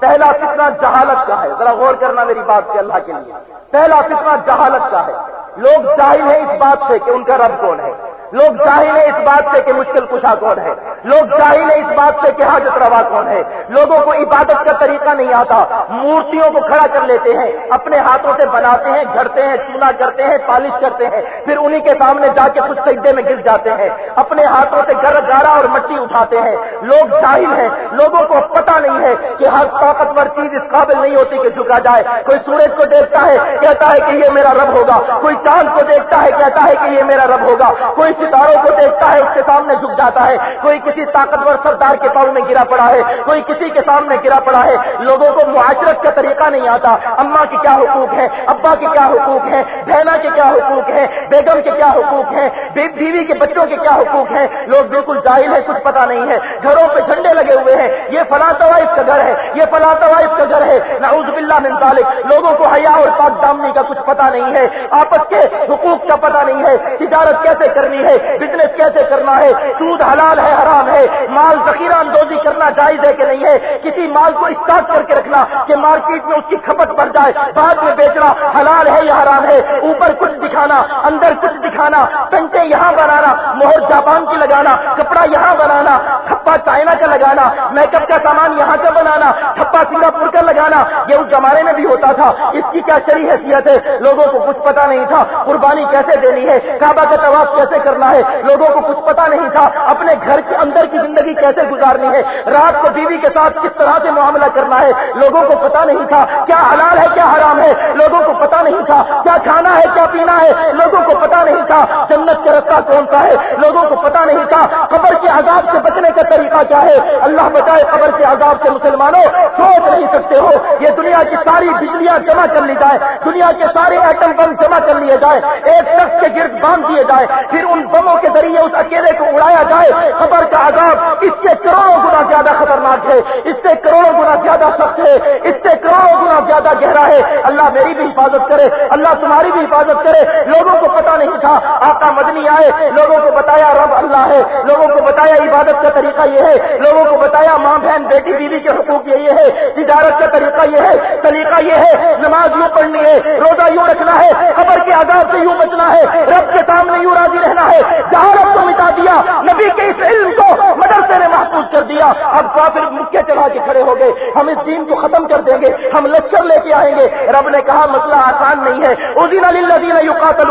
پہلا فتنہ جہالت کا ہے۔ ذرا غور کرنا میری بات سے اللہ کے لیے۔ پہلا فتنہ جہالت کا ہے۔ لوگ جاہل ہیں اس بات سے کہ ان کا رب کون ہے۔ لوگ جاہل ہیں اس بات سے کہ مشکل کشا کون ہے؟ لوگ جاہل ہیں اس بات سے کہ حاجت روا کون ہے؟ لوگوں کو عبادت کا طریقہ نہیں آتا۔ مورتیوں کو کھڑا کر لیتے ہیں، اپنے ہاتھوں سے بناتے ہیں گھڑتے ہیں، چونا کرتے ہیں، پالش کرتے ہیں، پھر انہی کے سامنے جا کے کچھ سجدے میں گر جاتے ہیں۔ اپنے ہاتھوں سے گر گارا اور مٹی اٹھاتے ہیں۔ لوگ جاہل ہیں۔ لوگوں کو پتا نہیں ہے کہ ہر طاقتور چیز اس قابل نہیں ہوتی کہ جھکا جائے۔ کوئی سورج کو دیکھتا ہے، کہتا ہے کہ یہ میرا رب ہوگا۔ کوئی چاند کو دیکھتا ہے، کہتا ہے کہ یہ میرا رب ہوگا۔ کوئی ستاروں کو دیکھتا ہے، اس کے سامنے جھک جاتا ہے۔ کوئی کسی طاقتور سردار کے پاؤں میں گرا پڑا ہے، کوئی کسی کے سامنے گرا پڑا ہے۔ لوگوں کو معاشرت کا طریقہ نہیں آتا۔ اما کے کیا حقوق ہے ابا کے کیا حقوق ہے بہنا کے کیا حقوق ہے بیگم کے کیا حقوق ہے بیوی کے بچوں کے کیا حقوق ہیں؟ لوگ بالکل جاہل ہے کچھ پتا نہیں ہے۔ گھروں پہ جھنڈے لگے ہوئے ہیں۔ یہ فلاں طوائف کا گھر ہے۔ یہ فلاں طوائف کا گھر ہے۔ نعوذ باللہ من ذالک۔ لوگوں کو حیا اور پاک دامنی کا کچھ پتا نہیں ہے۔ آپس کے حقوق کا پتا نہیں ہے۔ تجارت کیسے کرنی ہے؟ بزنس کیسے کرنا ہے، سود حلال ہے، حرام ہے، مال ذخیرہ اندوزی کرنا جائز ہے کہ نہیں ہے، کسی مال کو اسٹاک کر کے رکھنا کہ مارکیٹ میں اس کی کھپت بڑھ جائے، بعد میں بیچنا حلال ہے یا حرام ہے، اوپر کچھ دکھانا، اندر کچھ دکھانا پنٹے یہاں بنانا، مہر جاپان کی لگانا، کپڑا یہاں بنانا تھپا چائنا کا لگانا میک اپ کا سامان یہاں کا بنانا، تھپا سنگاپور کا لگانا، یہ اس زمانے میں بھی ہوتا تھا۔ اس کی کیا چلی حیثیت ہے؟ لوگوں کو کچھ پتا نہیں تھا۔ قربانی کیسے دینی ہے؟ کعبہ کا طواف کیسے کرنا ہے؟ لوگوں کو کچھ پتا نہیں تھا۔ اپنے گھر کے اندر کی زندگی کیسے گزارنی ہے؟ رات کو بیوی کے ساتھ کس طرح سے معاملہ کرنا ہے؟ لوگوں کو پتا نہیں تھا۔ کیا حلال ہے، کیا حرام ہے؟ لوگوں کو پتا نہیں تھا۔ کیا کھانا ہے، کیا پینا ہے؟ لوگوں کو پتا نہیں تھا۔ جنت کا رستہ کون سا ہے؟ لوگوں کو پتا نہیں تھا۔ قبر کے عذاب سے بچنے کا طریقہ کیا ہے اللہ بچائے قبر کے عذاب سے مسلمانوں، سوچ نہیں سکتے ہو، یہ دنیا کی ساری بجلیاں جمع کر لی جائے، دنیا کے سارے ایٹم بم جمع کر لیے جائے، ایک شخص کے گرد باندھ دیے جائے، پھر ان بموں کے ذریعے اس اکیلے کو اڑایا جائے خبر کا عذاب اس سے کروڑوں گنا زیادہ خطرناک ہے، اس سے کروڑوں گنا زیادہ سخت ہے، اس سے کروڑوں گنا زیادہ گہرا ہے۔ اللہ میری بھی حفاظت کرے، اللہ تمہاری بھی حفاظت کرے۔ لوگوں کو پتا نہیں تھا، آقا مدنی آئے، لوگوں کو بتایا رب اللہ ہے، لوگوں کو بتایا عبادت کا طریقہ یہ ہے، لوگوں کو بتایا، ماں بہن، بیٹی، بیوی کے حقوق یہ ہے، تجارت کا طریقہ یہ ہے طریقہ یہ ہے، نماز یوں پڑھنی ہے، روزہ یوں رکھنا ہے خبر کے عذاب سے یوں بچنا ہے، رب کے سامنے یوں راضی رہنا ہے، جہاں رب کو مٹا دیا، نبی کے اس علم کو مدرسے نے محفوظ کر دیا، اب کافر مکے چلا کے کھڑے ہو گئے، ہم اس دین کو ختم کر دیں گے، ہم لشکر لے کے آئیں گے، رب نے کہا مسئلہ آسان نہیں ہے ادین علی یو قاتل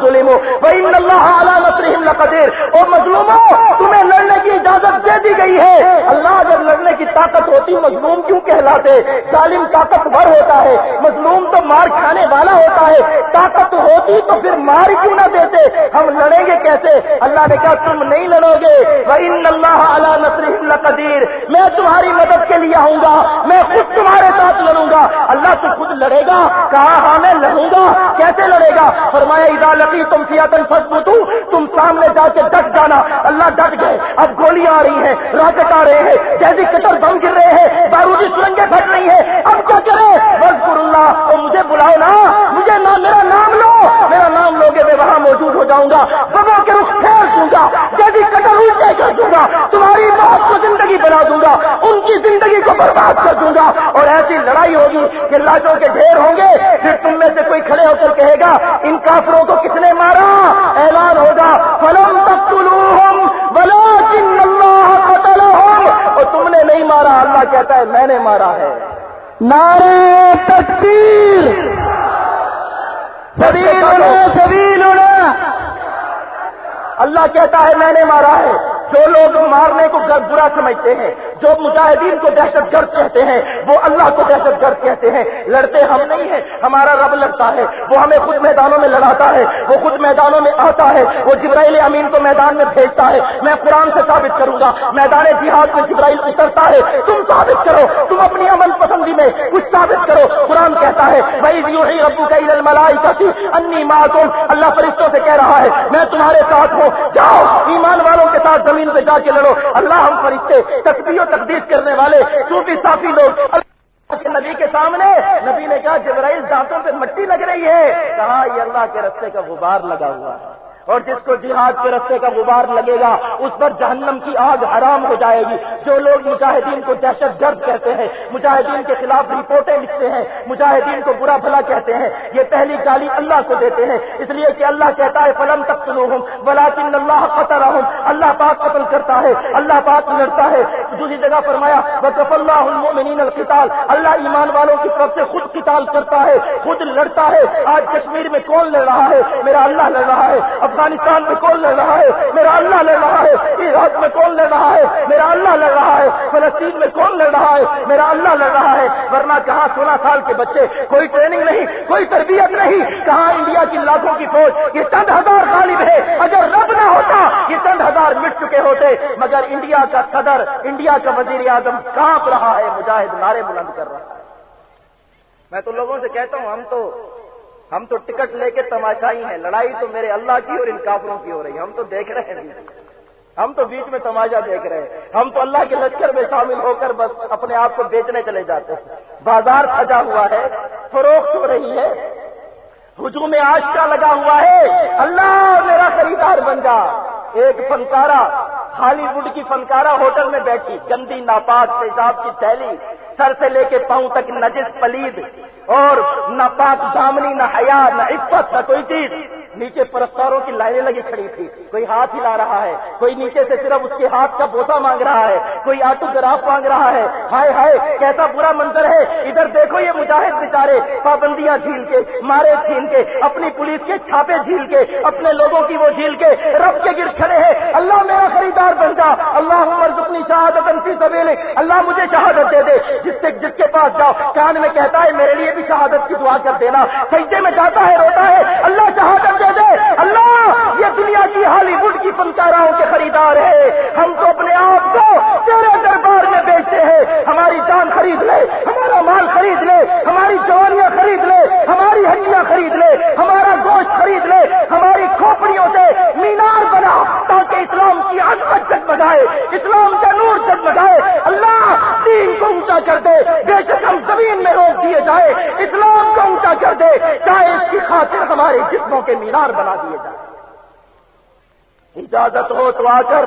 ظلم اللہ اعلیٰ نسرم لقدیر اور مظلوموں تمہیں لڑنے کی اجازت دے دی گئی ہے۔ اللہ اگر لڑنے کی طاقت ہوتی، مظلوم کیوں کہلاتے؟ ظالم طاقتور ہوتا ہے۔ مظلوم تو مار کھانے والا ہوتا ہے۔ طاقت ہوتی تو پھر مار کیوں نہ دیتے؟ ہم لڑیں گے کیسے؟ اللہ نے کہا، تم نہیں لڑو گے اللہ علیہ نسر قدیر میں تمہاری مدد کے لیے آؤں گا۔ میں خود تمہارے ساتھ لڑوں گا۔ اللہ تو خود لڑے گا۔ کہا ہاں میں لڑوں گا۔ کیسے لڑے گا؟ فرمایا ادالتی تم سیاتن فسبو تم سامنے جا کے ڈٹ جانا۔ اللہ ڈٹ گئے۔ اب گولیاں آ رہی ہیں راکٹ آ رہے ہیں جیسے کٹر بم گر رہے ہیں بارودی سرنگیں پھٹ رہی ہیں۔ اب کیا کرے بس اللہ اور مجھے بلاؤ نا، مجھے نہ میرا نام لو۔ میرا نام لوگے میں وہاں موجود ہو جاؤں گا، ببوں کے رخ پھیر دوں گا، جیسی کٹر الٹے کر دوں گا، تمہاری موت کو زندگی بنا دوں گا، ان کی زندگی کو برباد کر دوں گا۔ اور ایسی لڑائی ہوگی کہ لاجوں کے ڈھیر ہوں گے، پھر تم میں سے کوئی کھڑے ہو کر کہے گا، ان کافروں کو کس نے مارا؟ اعلان ہوگا، فلم تک بلا کن اللہ قتل اور تم نے نہیں مارا اللہ کہتا ہے میں نے مارا ہے۔ نارے تکبیر۔ سبھی سبھی اللہ کہتا ہے میں نے مارا ہے۔ جو لوگ مارنے کو برا سمجھتے ہیں، جو مجاہدین کو دہشت گرد کہتے ہیں، وہ اللہ کو دہشت گرد کہتے ہیں۔ لڑتے ہم نہیں ہیں، ہمارا رب لڑتا ہے۔ وہ ہمیں خود میدانوں میں لڑاتا ہے، وہ خود میدانوں میں آتا ہے۔ وہ جبرائیل امین کو میدان میں بھیجتا ہے۔ میں قرآن سے ثابت کروں گا، میدان جہاد میں جبرائیل اترتا ہے۔ تم ثابت کرو، تم اپنی امن پسندی میں کچھ ثابت کرو۔ قرآن کہتا ہے بھائی یوں ہی ابو کا ملائی کا انی ماں اللہ فرشتوں سے کہہ رہا ہے، میں تمہارے ساتھ ہوں۔ جاؤ، ایمان والوں کے ساتھ زمین پہ جا کے لڑو۔ اللہ ہم فرشتے تقدیر و تقدیس کرنے والے، صوفی صافی لوگ۔ نبی کے سامنے۔ نبی نے کہا، جبرائیل دانتوں پہ مٹی لگ رہی ہے۔ کہا، یہ اللہ کے رستے کا غبار لگا ہوا ہے۔ اور جس کو جہاد کے رستے کا غبار لگے گا، اس پر جہنم کی آگ حرام ہو جائے گی۔ جو لوگ مجاہدین کو دہشت گرد کہتے ہیں، مجاہدین کے خلاف رپورٹیں لکھتے ہیں، مجاہدین کو برا بھلا کہتے ہیں۔ یہ پہلی گالی اللہ کو دیتے ہیں، اس لیے کہ اللہ کہتا ہے، فلم تک سلو ہوں بلاکن اللہ قطر اللہ پاک قتل کرتا ہے، اللہ پاک لڑتا ہے۔ دوسری جگہ فرمایا بکف اللہ المؤمنین القتال۔ اللہ ایمان والوں کی طرف سے خود قتال کرتا ہے، خود لڑتا ہے۔ آج کشمیر میں کون لڑ رہا ہے؟ میرا اللہ لڑ رہا ہے۔ اب افغانستان میں کون لڑ رہا ہے؟ میرا اللہ لڑ رہا ہے۔ عراق میں کون لڑ رہا ہے؟ میرا اللہ لڑ رہا ہے۔ فلسطین میں کون لڑ رہا ہے؟ میرا اللہ لڑ رہا ہے۔ ورنہ کہاں سولہ سال کے بچے؟ کوئی ٹریننگ نہیں، کوئی تربیت نہیں۔ کہاں انڈیا کی لاکھوں کی فوج؟ یہ چند ہزار غالب ہے۔ اگر رب نہ ہوتا، یہ چند ہزار مٹ چکے ہوتے۔ مگر انڈیا کا صدر، انڈیا کا وزیر اعظم کانپ رہا ہے۔ مجاہد نعرے بلند کر رہا ہے۔ میں تو لوگوں سے کہتا ہوں، ہم تو ہم تو ٹکٹ لے کے تماشائی ہیں، لڑائی تو میرے اللہ کی اور ان کافروں کی ہو رہی ہے۔ ہم تو دیکھ رہے ہیں۔ ہم تو بیچ میں تماشا دیکھ رہے ہیں۔ ہم تو اللہ کے لشکر میں شامل ہو کر بس اپنے آپ کو بیچنے چلے جاتے ہیں۔ بازار سجا ہوا ہے، فروخت ہو رہی ہے۔ ہجوم میں آج کا لگا ہوا ہے۔ اللہ میرا خریدار بن جا۔ ایک فنکارا ہالی ووڈ کی فنکارا ہوٹل میں بیٹھی، گندی، ناپاک پیشاب کی تھیلی، سر سے لے کے پاؤں تک نجس پلید، اور ناپاک دامنی، نہ حیا، نہ عفت، نہ کوئی چیز۔ نیچے پرستاروں کی لائنیں لگی کھڑی تھی۔ کوئی ہاتھ ہلا رہا ہے، کوئی نیچے سے صرف اس کے ہاتھ کا بوسا مانگ رہا ہے، کوئی آٹو گراف مانگ رہا ہے۔ ہائے ہائے، کیسا برا منظر ہے۔ ادھر دیکھو یہ مجاہد بےچارے پابندیاں جھیل کے، مارے چھین کے، اپنی پولیس کے چھاپے جھیل کے، اپنے لوگوں کی وہ جھیل کے رب کے گر کھڑے ہیں۔ اللہ میرا خریدار بن جا۔ اللہ عمر اپنی شہادت انفی سبیلے اللہ مجھے شہادت دے دے۔ جس سے جس کے پاس جاؤ۔ کان میں کہتا ہے، میرے لیے بھی شہادت کی دعا کر دینا۔ سجدے میں جاتا ہے، روتا ہے۔ اللہ شہادت دے۔ دے۔ اللہ، یہ دنیا کی ہالی ووڈ کی فنکاراؤں کے خریدار ہے ہم تو اپنے آپ کو تیرے دربار میں بیچتے ہیں۔ ہماری جان خرید لے، ہمارا مال خرید لے، ہماری جوانیاں خرید لے، ہماری ہڈیاں خرید لے، ہمارا گوشت خرید لے، ہماری کھوپڑیوں سے مینار بنا تاکہ اسلام کی عظمت جگمگائے، اسلام کا نور جگمگائے۔ اللہ دین کو اونچا کر دے، بے شک ہم زمین میں روک دیے جائے اسلام کو اونچا کر دے، چاہے اس کی خاطر ہمارے جسموں کے مینار بنا دیے جائے اجازت ہو تو آ کر۔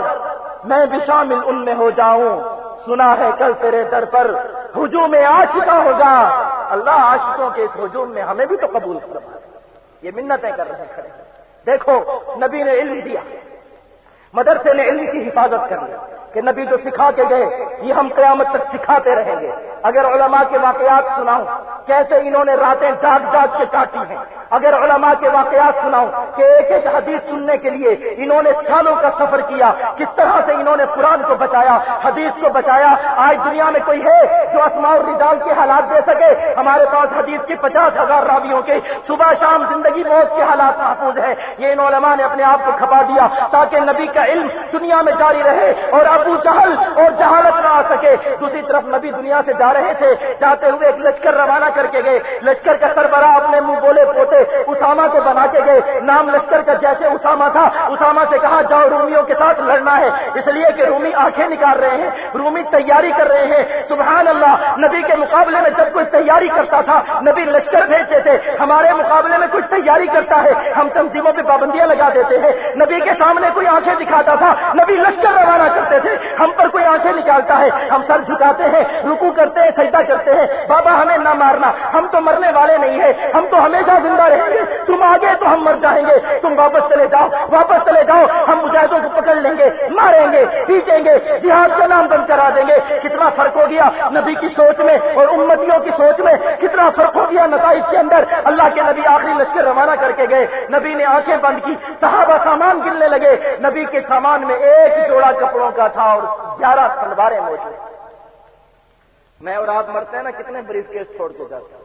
میں بھی شامل ان میں ہو جاؤں۔ سنا ہے کل تیرے در پر ہجوم میں عاشقہ ہوگا۔ اللہ عاشقوں کے اس ہجوم میں ہمیں بھی تو قبول کروا یہ منتیں کر رہے کھڑے دیکھو، نبی نے علم دیا۔ مدرسے نے علم کی حفاظت کر لی۔ کہ نبی جو سکھا کے گئے، یہ ہم قیامت تک سکھاتے رہیں گے۔ اگر علماء کے واقعات سناؤں، کیسے انہوں نے راتیں جاگ جاگ کے کاٹی ہیں۔ اگر علماء کے واقعات سناؤں کہ ایک ایک حدیث سننے کے لیے انہوں نے سالوں کا سفر کیا، کس طرح سے انہوں نے قرآن کو بچایا، حدیث کو بچایا، آج دنیا میں کوئی ہے جو اسماء اور رجال کے حالات دے سکے؟ ہمارے پاس حدیث کے پچاس ہزار راویوں کے صبح شام زندگی موت کے حالات محفوظ ہیں۔ یہ ان علماء نے اپنے آپ کو کھپا دیا تاکہ نبی کا علم دنیا میں جاری رہے اور ابو جہل اور جہالت نہ آ سکے۔ دوسری طرف نبی دنیا سے جا رہے تھے، جاتے ہوئے ایک لشکر روانہ کر کے گئے۔ لشکر کا سربراہ اپنے منہ بولے پوتے اسامہ کو بنا کے گئے۔ نام لشکر کا جیسے اسامہ تھا، اسامہ سے کہا، جاؤ رومیوں کے ساتھ لڑنا ہے۔ اس لیے کہ رومی آنکھیں نکال رہے ہیں، رومی تیاری کر رہے ہیں۔ سبحان اللہ، نبی کے مقابلے میں جب کوئی تیاری کرتا تھا، نبی لشکر بھیجتے تھے۔ ہمارے مقابلے میں کچھ تیاری کرتا ہے، ہم تنظیموں پہ پابندیاں لگا دیتے ہیں۔ نبی کے سامنے کوئی آنکھیں دکھاتا تھا، نبی لشکر روانہ کرتے تھے۔ ہم پر کوئی آنکھیں نکالتا ہے، ہم سر جھکاتے ہیں، رکو کرتے ہیں، سجدہ کرتے ہیں، بابا ہمیں نہ مارنا، ہم تو مرنے والے نہیں ہیں، ہم تو ہمیشہ زندہ رہیں گے، تم آگے تو ہم مر جائیں گے، تم واپس چلے جاؤ، واپس چلے جاؤ، ہم مجاہدوں کو پکڑ لیں گے، ماریں گے پیچیں گے، جہاد کا نام بند کرا دیں گے، کتنا فرق ہو گیا نبی کی سوچ میں اور امتیوں کی سوچ میں، کتنا فرق ہو گیا نتائج کے اندر، اللہ کے نبی آخری لشکر روانہ کر کے گئے، نبی نے آنکھیں بند کی، صحابہ سامان گننے لگے، نبی کے سامان میں ایک جوڑا کپڑوں کا تھا اور گیارہ تلواریں موجود میں اور آپ مرتے ہیں نا، کتنے بریف کیس چھوڑ کے جاتے ہیں۔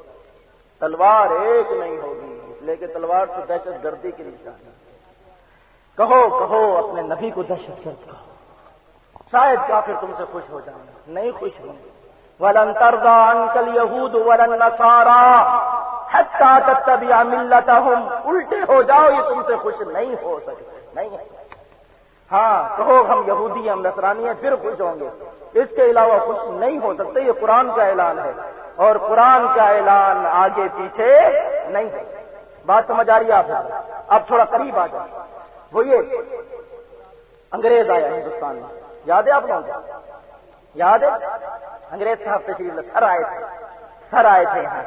تلوار ایک نہیں ہوگی اس لیے کہ تلوار تو دہشت گردی کی نشانی کہو کہو، اپنے نبی کو دہشت گرد کہو۔ شاید کافر تم سے خوش ہو جائیں، نہیں خوش ہوں۔ ولن تردا انکل یہود ولن نسارا حتى تتبع ملتهم۔ الٹے ہو جاؤ، یہ تم سے خوش نہیں ہو سکتے، نہیں۔ ہاں کہو ہم یہودی ہم نسرانی ہیں، پھر خوش ہوں گے۔ اس کے علاوہ خوش نہیں ہو سکتے، یہ قرآن کا اعلان ہے۔ اور قرآن کا اعلان آگے پیچھے نہیں ہے۔ بات سمجھ آ رہی ہے آپ اب تھوڑا قریب آ جائے وہ یہ انگریز آیا ہندوستان میں۔ یاد ہے آپ لوگوں یاد ہے؟ انگریز صاحب تشریف سر آئے تھے۔ سر آئے تھے یہاں۔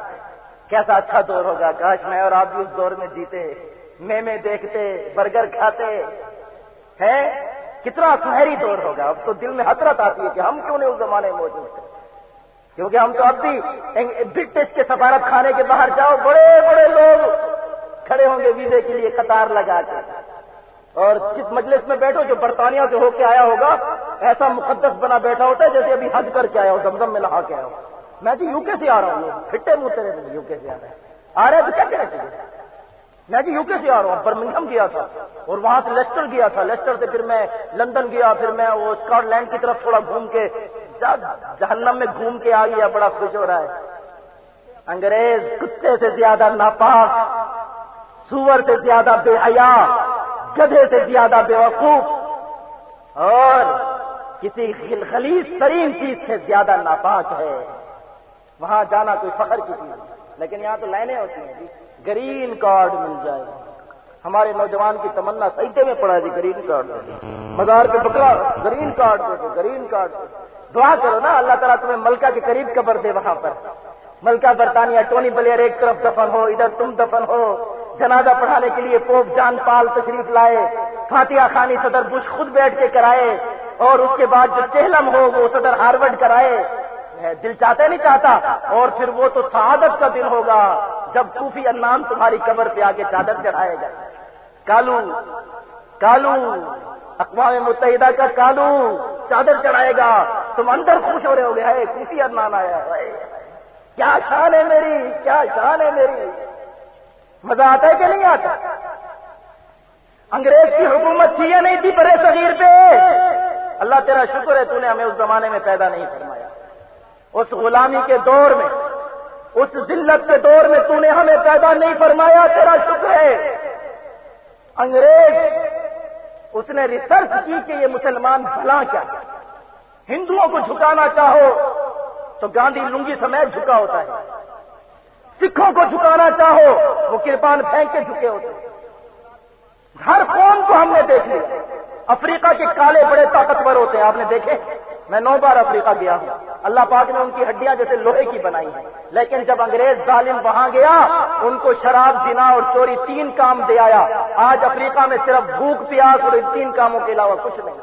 کیسا اچھا دور ہوگا، کاش میں اور آپ بھی اس دور میں جیتے۔ میں میں دیکھتے، برگر کھاتے۔ ہیں کتنا سنہری دور ہوگا۔ اب تو دل میں حسرت آتی ہے کہ ہم کیوں نہیں اس زمانے میں موجود تھے؟ کیونکہ ہم تو اب بھی برٹش کے سفارت خانے کے باہر جاؤ، بڑے بڑے لوگ کھڑے ہوں گے ویزے کے لیے قطار لگا کر اور جس مجلس میں بیٹھو جو برطانیہ سے ہو کے آیا ہوگا، ایسا مقدس بنا بیٹھا ہوتا ہے جیسے ابھی حج کر کے آیا ہو، زمزم میں نہا کے آیا ہو۔ میں جی یو کے سے آ رہا ہوں، پھٹے منہ تیرے یو کے سے آ رہے ہیں آ رہے تو کیا کہنا چاہیے میں جی یو کے سے آ رہا ہوں برمنگم گیا تھا، اور وہاں سے لیسٹر گیا تھا، لیسٹر سے پھر میں لندن گیا، پھر میں وہ اسکاٹ لینڈ کی طرف تھوڑا گھوم کے جہنم میں گھوم کے آ گیا، بڑا خوش ہو رہا ہے۔ انگریز کتے سے زیادہ ناپاک، سور سے زیادہ بے حیا، گدھے سے زیادہ بے وقوف، اور کسی خلیص ترین چیز سے زیادہ ناپاک ہے۔ وہاں جانا کوئی فخر کی چیز لیکن یہاں تو لائنیں ہوتی ہیں۔ جی گرین کارڈ مل جائے۔ ہمارے نوجوان کی تمنا سیدے میں پڑا جی گرین کارڈ مزار پہ بکرا، گرین کارڈ دے گرین کارڈ دعا کرو نا، اللہ تعالیٰ تمہیں ملکہ کے قریب قبر دے وہاں پر۔ ملکہ برطانیہ، ٹونی بلیئر ایک طرف دفن ہو، ادھر تم دفن ہو۔ جنازہ پڑھانے کے لیے پوپ جان پال تشریف لائے۔ فاتحہ خانی صدر بش خود بیٹھ کے کرائے۔ اور اس کے بعد جو چہلم ہو، وہ صدر ہارورڈ کرائے۔ دل چاہتا نہیں چاہتا، اور پھر وہ تو سعادت کا دن ہوگا۔ جب صوفی النام تمہاری قبر پہ آگے چادر چڑھائے گا کالو کالو، اقوام متحدہ کا کالو، چادر چڑھائے گا۔ تم اندر خوش ہو رہے ہو گے۔ صوفی النام آیا ہے۔ کیا شان ہے میری، کیا شان ہے میری۔ مزہ آتا ہے کہ نہیں آتا؟ انگریز کی حکومت تھی یا نہیں تھی برے صغیر پہ؟ اللہ تیرا شکر ہے، تو نے ہمیں اس زمانے میں پیدا نہیں فرمایا۔ اس غلامی کے دور میں اس ذلت کے دور میں تو نے ہمیں پیدا نہیں فرمایا، تیرا شکر ہے۔ انگریز، اس نے ریسرچ کی کہ یہ مسلمان بھلا کیا۔ ہندوؤں کو جھکانا چاہو تو گاندھی لنگی سمیت جھکا ہوتا ہے۔ سکھوں کو جھکانا چاہو وہ کرپان پھینک کے جھکے ہوتے ہر قوم کو ہم نے دیکھ لیا۔ افریقہ کے کالے بڑے طاقتور ہوتے ہیں، آپ نے دیکھے؟ میں نو بار افریقہ گیا۔ ہوں اللہ پاک نے ان کی ہڈیاں جیسے لوہے کی بنائی ہیں۔ لیکن جب انگریز ظالم وہاں گیا، ان کو شراب دینا اور چوری تین کام دے آیا۔ آج افریقہ میں صرف بھوک، پیاس اور ان تین کاموں کے علاوہ کچھ نہیں۔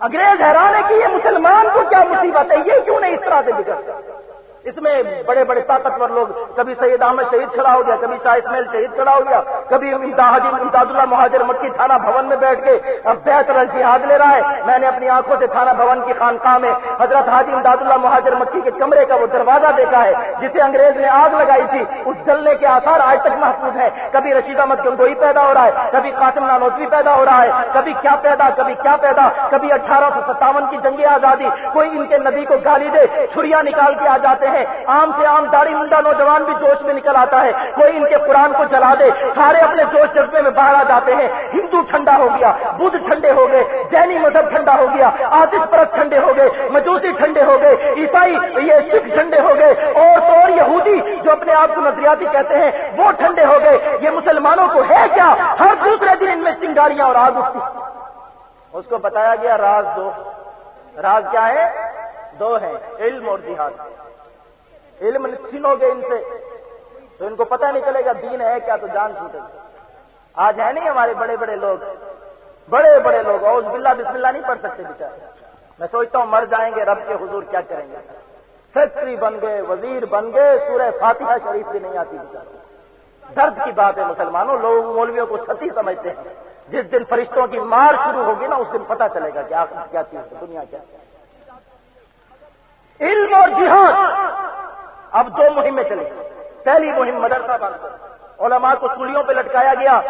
انگریز حیران ہے کہ یہ مسلمان کو کیا مصیبت ہے؟ یہ کیوں نہیں اس طرح سے بگڑتا اس میں بڑے بڑے طاقتور لوگ، کبھی سید احمد شہید کھڑا ہو گیا، کبھی شاہ اسمیل شہید کھڑا ہو گیا، کبھی امتحاد امتاد اللہ مہاجر مکی تھانہ بھون میں بیٹھ کے اب بہتر جہاد لے رہا ہے۔ میں نے اپنی آنکھوں سے تھانہ بھون کی خانقاہ میں حضرت حاجی امداد اللہ مہاجر مکی کے کمرے کا وہ دروازہ دیکھا ہے، جسے انگریز نے آگ لگائی تھی۔ اس جلنے کے آثار آج تک محفوظ ہیں۔ کبھی رشید احمد گنگوئی پیدا ہو رہا ہے، کبھی قاسم نانوتوی پیدا ہو رہا ہے، کبھی کیا پیدا، کبھی کیا پیدا، کبھی اٹھارہ سو ستاون کی جنگی آزادی، کوئی ان کے نبی کو گالی دے چھڑیاں نکال کے آ جاتے ہیں۔ عام سے عام داڑھی منڈا نوجوان بھی جوش میں نکل آتا ہے۔ کوئی ان کے قرآن کو جلا دے۔ سارے اپنے جوش جذبے میں باہر آ جاتے ہیں۔ ہندو ٹھنڈا ہو گیا، بدھ ٹھنڈے ہو گئے، جینی مذہب ٹھنڈا ہو گیا، آتش پرت ٹھنڈے ہو گئے، مجوسی ٹھنڈے ہو گئے، عیسائی، یہ سکھ ٹھنڈے ہو گئے، اور تو اور یہودی جو اپنے آپ کو نظریاتی کہتے ہیں، وہ ٹھنڈے ہو گئے۔ یہ مسلمانوں کو ہے کیا؟ ہر دوسرے دن ان میں چنگاریاں اور آگ اٹھتی۔ اس کو بتایا گیا راز دو۔ راز کیا ہے؟ دو ہیں، علم اور جہاد۔ علم چھینو گے ان سے، تو ان کو پتہ نہیں چلے گا دین ہے کیا تو جان چھوٹے گی۔ آج ہے نہیں ہمارے بڑے بڑے لوگ۔ بڑے بڑے لوگ اوز بلّہ بسم اللہ نہیں پڑھ سکتے بیچارے۔ میں سوچتا ہوں مر جائیں گے، رب کے حضور کیا کریں گے؟ فیکٹری بن گئے، وزیر بن گئے، سورہ فاتحہ شریف بھی نہیں آتی بیچارے۔ درد کی بات ہے مسلمانوں، لوگ مولویوں کو ستی سمجھتے ہیں۔ جس دن فرشتوں کی مار شروع ہوگی نا، اس دن پتہ چلے گا کہ آخر کیا چیز ہے، دنیا کیا۔ علم اور جہاد۔ اب دو مہمیں چلے پہلی مہم مدرسہ بند۔ علماء کو سولیوں پہ لٹکایا گیا،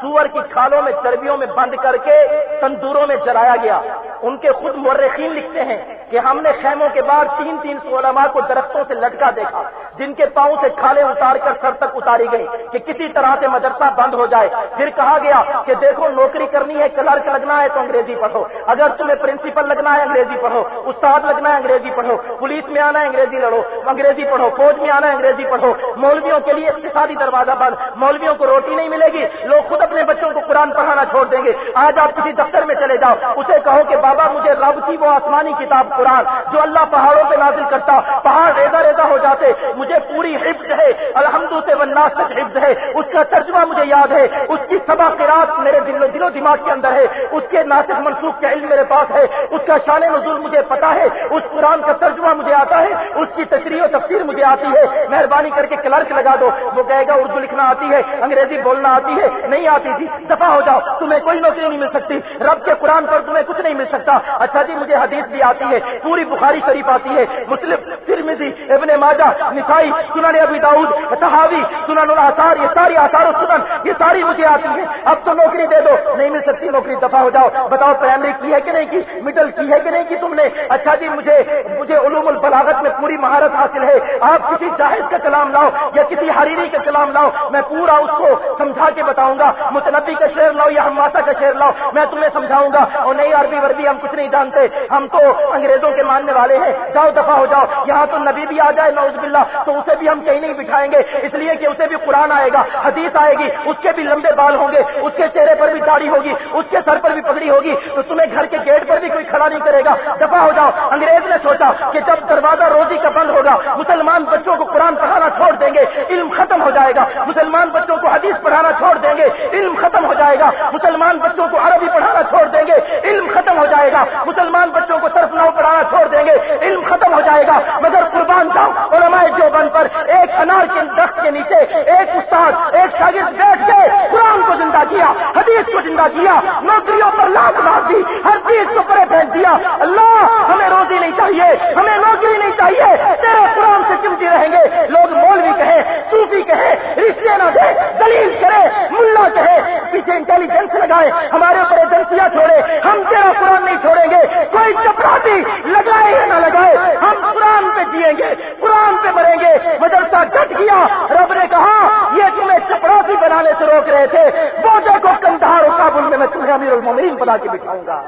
سور کی کھالوں میں، چربیوں میں بند کر کے تندوروں میں جلایا گیا۔ ان کے خود مرخین لکھتے ہیں کہ ہم نے خیموں کے بعد تین تین سو علماء کو درختوں سے لٹکا دیکھا، جن کے پاؤں سے کھالے اتار کر سر تک اتاری گئی کہ کسی طرح سے مدرسہ بند ہو جائے۔ پھر کہا گیا کہ دیکھو، نوکری کرنی ہے، کلرک لگنا ہے تو انگریزی پڑھو۔ اگر تمہیں پرنسپل لگنا ہے، انگریزی پڑھو۔ استاد لگنا ہے، انگریزی پڑھو۔ پولیس میں آنا ہے، انگریزی لڑو۔ انگریزی پڑھو۔ فوج میں آنا ہے، انگریزی پڑھو۔ مولویوں کے لیے اقتصادی دروازہ بند۔ مولویوں کو روٹی نہیں ملے گی۔ لوگ خود اپنے بچوں کو قرآن پڑھانا چھوڑ دیں گے۔ آج آپ کسی دفتر میں چلے جاؤ، اسے کہو کہ بابا مجھے رب کی وہ آسمانی کتاب قرآن جو اللہ پہاڑوں پہ نازل کرتا، پہاڑ ریزا ریزا ہو جاتے، مجھے پوری حفظ ہے الحمد سے وناس تک حفظ ہے، اس کا ترجمہ مجھے یاد ہے، اس کی سبا قرات میرے دل دل و دماغ کے اندر ہے، اس کے ناسک منسوخ کے علم میرے پاس ہے، اس کا شان نزول مجھے پتا ہے، اس قرآن کا ترجمہ مجھے آتا ہے، اس کی تشریح و تفسیر مجھے آتی ہے۔ مہربانی کر کے کلرک لگا دو، وہ کہے گا اردو لکھنا آتی ہے، انگریزی بولنا آتی ہے، نہیں آتی تھی۔ دفاع ہو جاؤ، تمہیں کوئی نوکری نہیں مل سکتی۔ رب کے قرآن پر تمہیں کچھ نہیں مل سکتا۔ اچھا جی مجھے حدیث بھی آتی ہے، پوری بخاری شریف آتی ہے، مسلم ترمیزی ابن ماجہ، نسائی، سنن ابی داؤد صحابی سنن الاثار یہ ساری آثار و سنن، یہ ساری مجھے آتی ہے اب تو نوکری دے دو، نہیں مل سکتی، نوکری دفاع ہو جاؤ۔ بتاؤ پرائمری کی ہے کہ نہیں کی؟ مڈل کی ہے کہ نہیں کی تم نے؟ اچھا جی مجھے مجھے علوم البلاغت میں پوری مہارت حاصل ہے۔ آپ کسی جاہد کا کلام لاؤ یا کسی حریری کا کلام لاؤ، میں میں پورا اس کو سمجھا کے بتاؤں گا، متنبی کا شعر لاؤ یا ہماسا کا شعر لاؤ، میں تمہیں سمجھاؤں گا۔ اور نہیں عربی وربی ہم کچھ نہیں جانتے، ہم تو انگریزوں کے ماننے والے ہیں۔ جاؤ، دفاع ہو جاؤ، یہاں تو نبی بھی آ جائے نوز باللہ۔ تو اسے بھی ہم کہیں نہیں بٹھائیں گے، اس لیے کہ اسے بھی قرآن آئے گا، حدیث آئے گی، اس کے بھی لمبے بال ہوں گے، اس کے چہرے پر بھی داڑھی ہوگی، اس کے سر پر بھی پگڑی ہوگی۔ تو تمہیں گھر کے گیٹ پر بھی کوئی کھڑا نہیں کرے گا۔ دفاع ہو جاؤ۔ انگریز نے سوچا کہ جب دروازہ روزی کا بند ہوگا، مسلمان بچوں کو قرآن پڑھانا چھوڑ دیں گے، علم ختم ہو جائے گا۔ مسلمان بچوں کو حدیث پڑھانا چھوڑ دیں گے، علم ختم ہو جائے گا۔ مسلمان بچوں کو عربی پڑھانا چھوڑ دیں گے، علم ختم ہو جائے گا۔ مسلمان بچوں کو صرف نو پڑھانا چھوڑ دیں گے، علم ختم ہو جائے گا۔ مگر قربان جاؤ، علماء جو پر ایک انار کے درخت کے نیچے ایک استاد، ایک شاگرد بیٹھ کے قرآن کو زندہ کیا، حدیث کو زندہ کیا، نوکریوں پر لاکھ مار دی، ہر چیز کو پرے پھینک دیا۔ اللہ، ہمیں روزی نہیں چاہیے، ہمیں نوکری نہیں چاہیے، تیرے قرآن سے چمتی رہیں گے۔ لوگ مولوی کہیں، صوفی کہیں، رشتے نہ دے دلیل کرے، ملا کہے، پیچھے انٹیلیجنس لگائے، ہمارے اوپر ایجنسیاں چھوڑے، ہم تیرا قرآن نہیں چھوڑیں گے، کوئی چپراتی لگائے یا نہ لگائے، ہم قرآن پہ جیئیں گے، قرآن پہ مریں گے، مدرسہ ڈٹ گیا، رب نے کہا، یہ تمہیں چپراسی بنانے سے روک رہے تھے وہ دیکھو کندھار و کابل میں میں تمہیں امیر المومنین بنا کے بٹھاؤں گا۔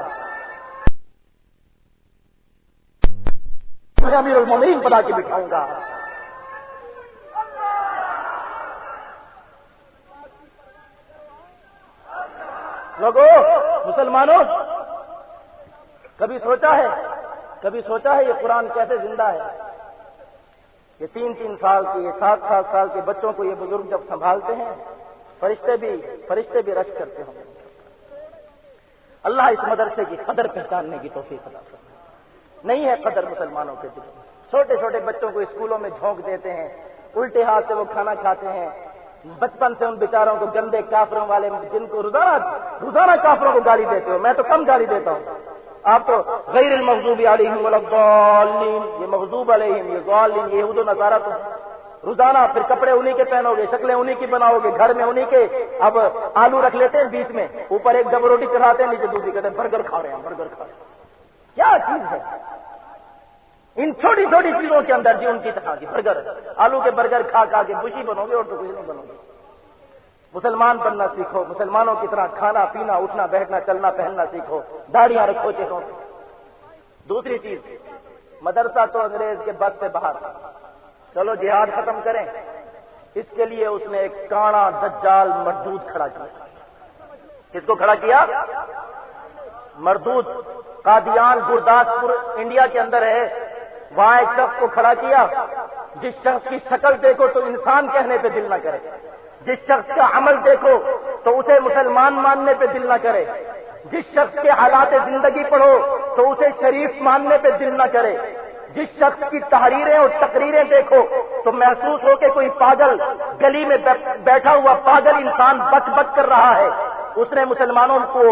تمہیں امیر المومنین بنا کے بٹھاؤں گا۔ لوگوں مسلمانوں، کبھی سوچا ہے، کبھی سوچا ہے یہ قرآن کیسے زندہ ہے؟ یہ تین تین سال کے یہ سات سات سال کے بچوں کو یہ بزرگ جب سنبھالتے ہیں، فرشتے بھی فرشتے بھی رش کرتے ہوں اللہ اس مدرسے کی قدر پہچاننے کی توفیق ادا کرتا نہیں ہے قدر مسلمانوں کے دل چھوٹے چھوٹے بچوں کو اسکولوں میں جھونک دیتے ہیں، الٹے ہاتھ سے وہ کھانا کھاتے ہیں بچپن سے ان بیچاروں کو گندے کافروں والے جن کو روزانہ روزانہ کافروں کو گالی دیتے ہو، میں تو کم گالی دیتا ہوں۔ آپ تو غیر المحضوب علیہم الضالین، یہ محضوب علیہم، یہ غالین یہ یہود و نظارہ تو روزانہ پھر کپڑے انہی کے پہنو گے شکلیں انہی کی بناؤ گے گھر میں انہی کے اب آلو رکھ لیتے ہیں بیچ میں، اوپر ایک ڈب روٹی چڑھاتے ہیں، نیچے دوسری کہتے ہیں، برگر کھا رہے ہیں برگر کھا رہے ہیں۔ کیا چیز ہے؟ ان چھوٹی چھوٹی چیزوں کے اندر جی ان کی طرح کی برگر، آلو کے برگر کھا کھا کے خوشی بنو گے اور تو کچھ نہیں بنو گے۔ مسلمان بننا سیکھو، مسلمانوں کی طرح کھانا، پینا، اٹھنا، بیٹھنا، چلنا، پہننا سیکھو، داڑیاں رکھو چہروں دوسری چیز، مدرسہ تو انگریز کے بس سے باہر۔ چلو جہاد ختم کریں۔ اس کے لیے اس نے ایک کانا دجال مردود کھڑا کیا۔ کس کو کھڑا کیا؟ مردود، قادیان گرداس پور انڈیا کے اندر ہے۔ وہاں ایک شخص کو کھڑا کیا، جس شخص کی شکل دیکھو تو انسان کہنے پہ دل نہ کرے۔ جس شخص کا عمل دیکھو تو اسے مسلمان ماننے پہ دل نہ کرے۔ جس شخص کے حالات زندگی پڑھو تو اسے شریف ماننے پہ دل نہ کرے۔ جس شخص کی تحریریں اور تقریریں دیکھو تو محسوس ہو کہ کوئی پاگل گلی میں بیٹھا ہوا پاگل انسان بک بک کر رہا ہے۔ اس نے مسلمانوں کو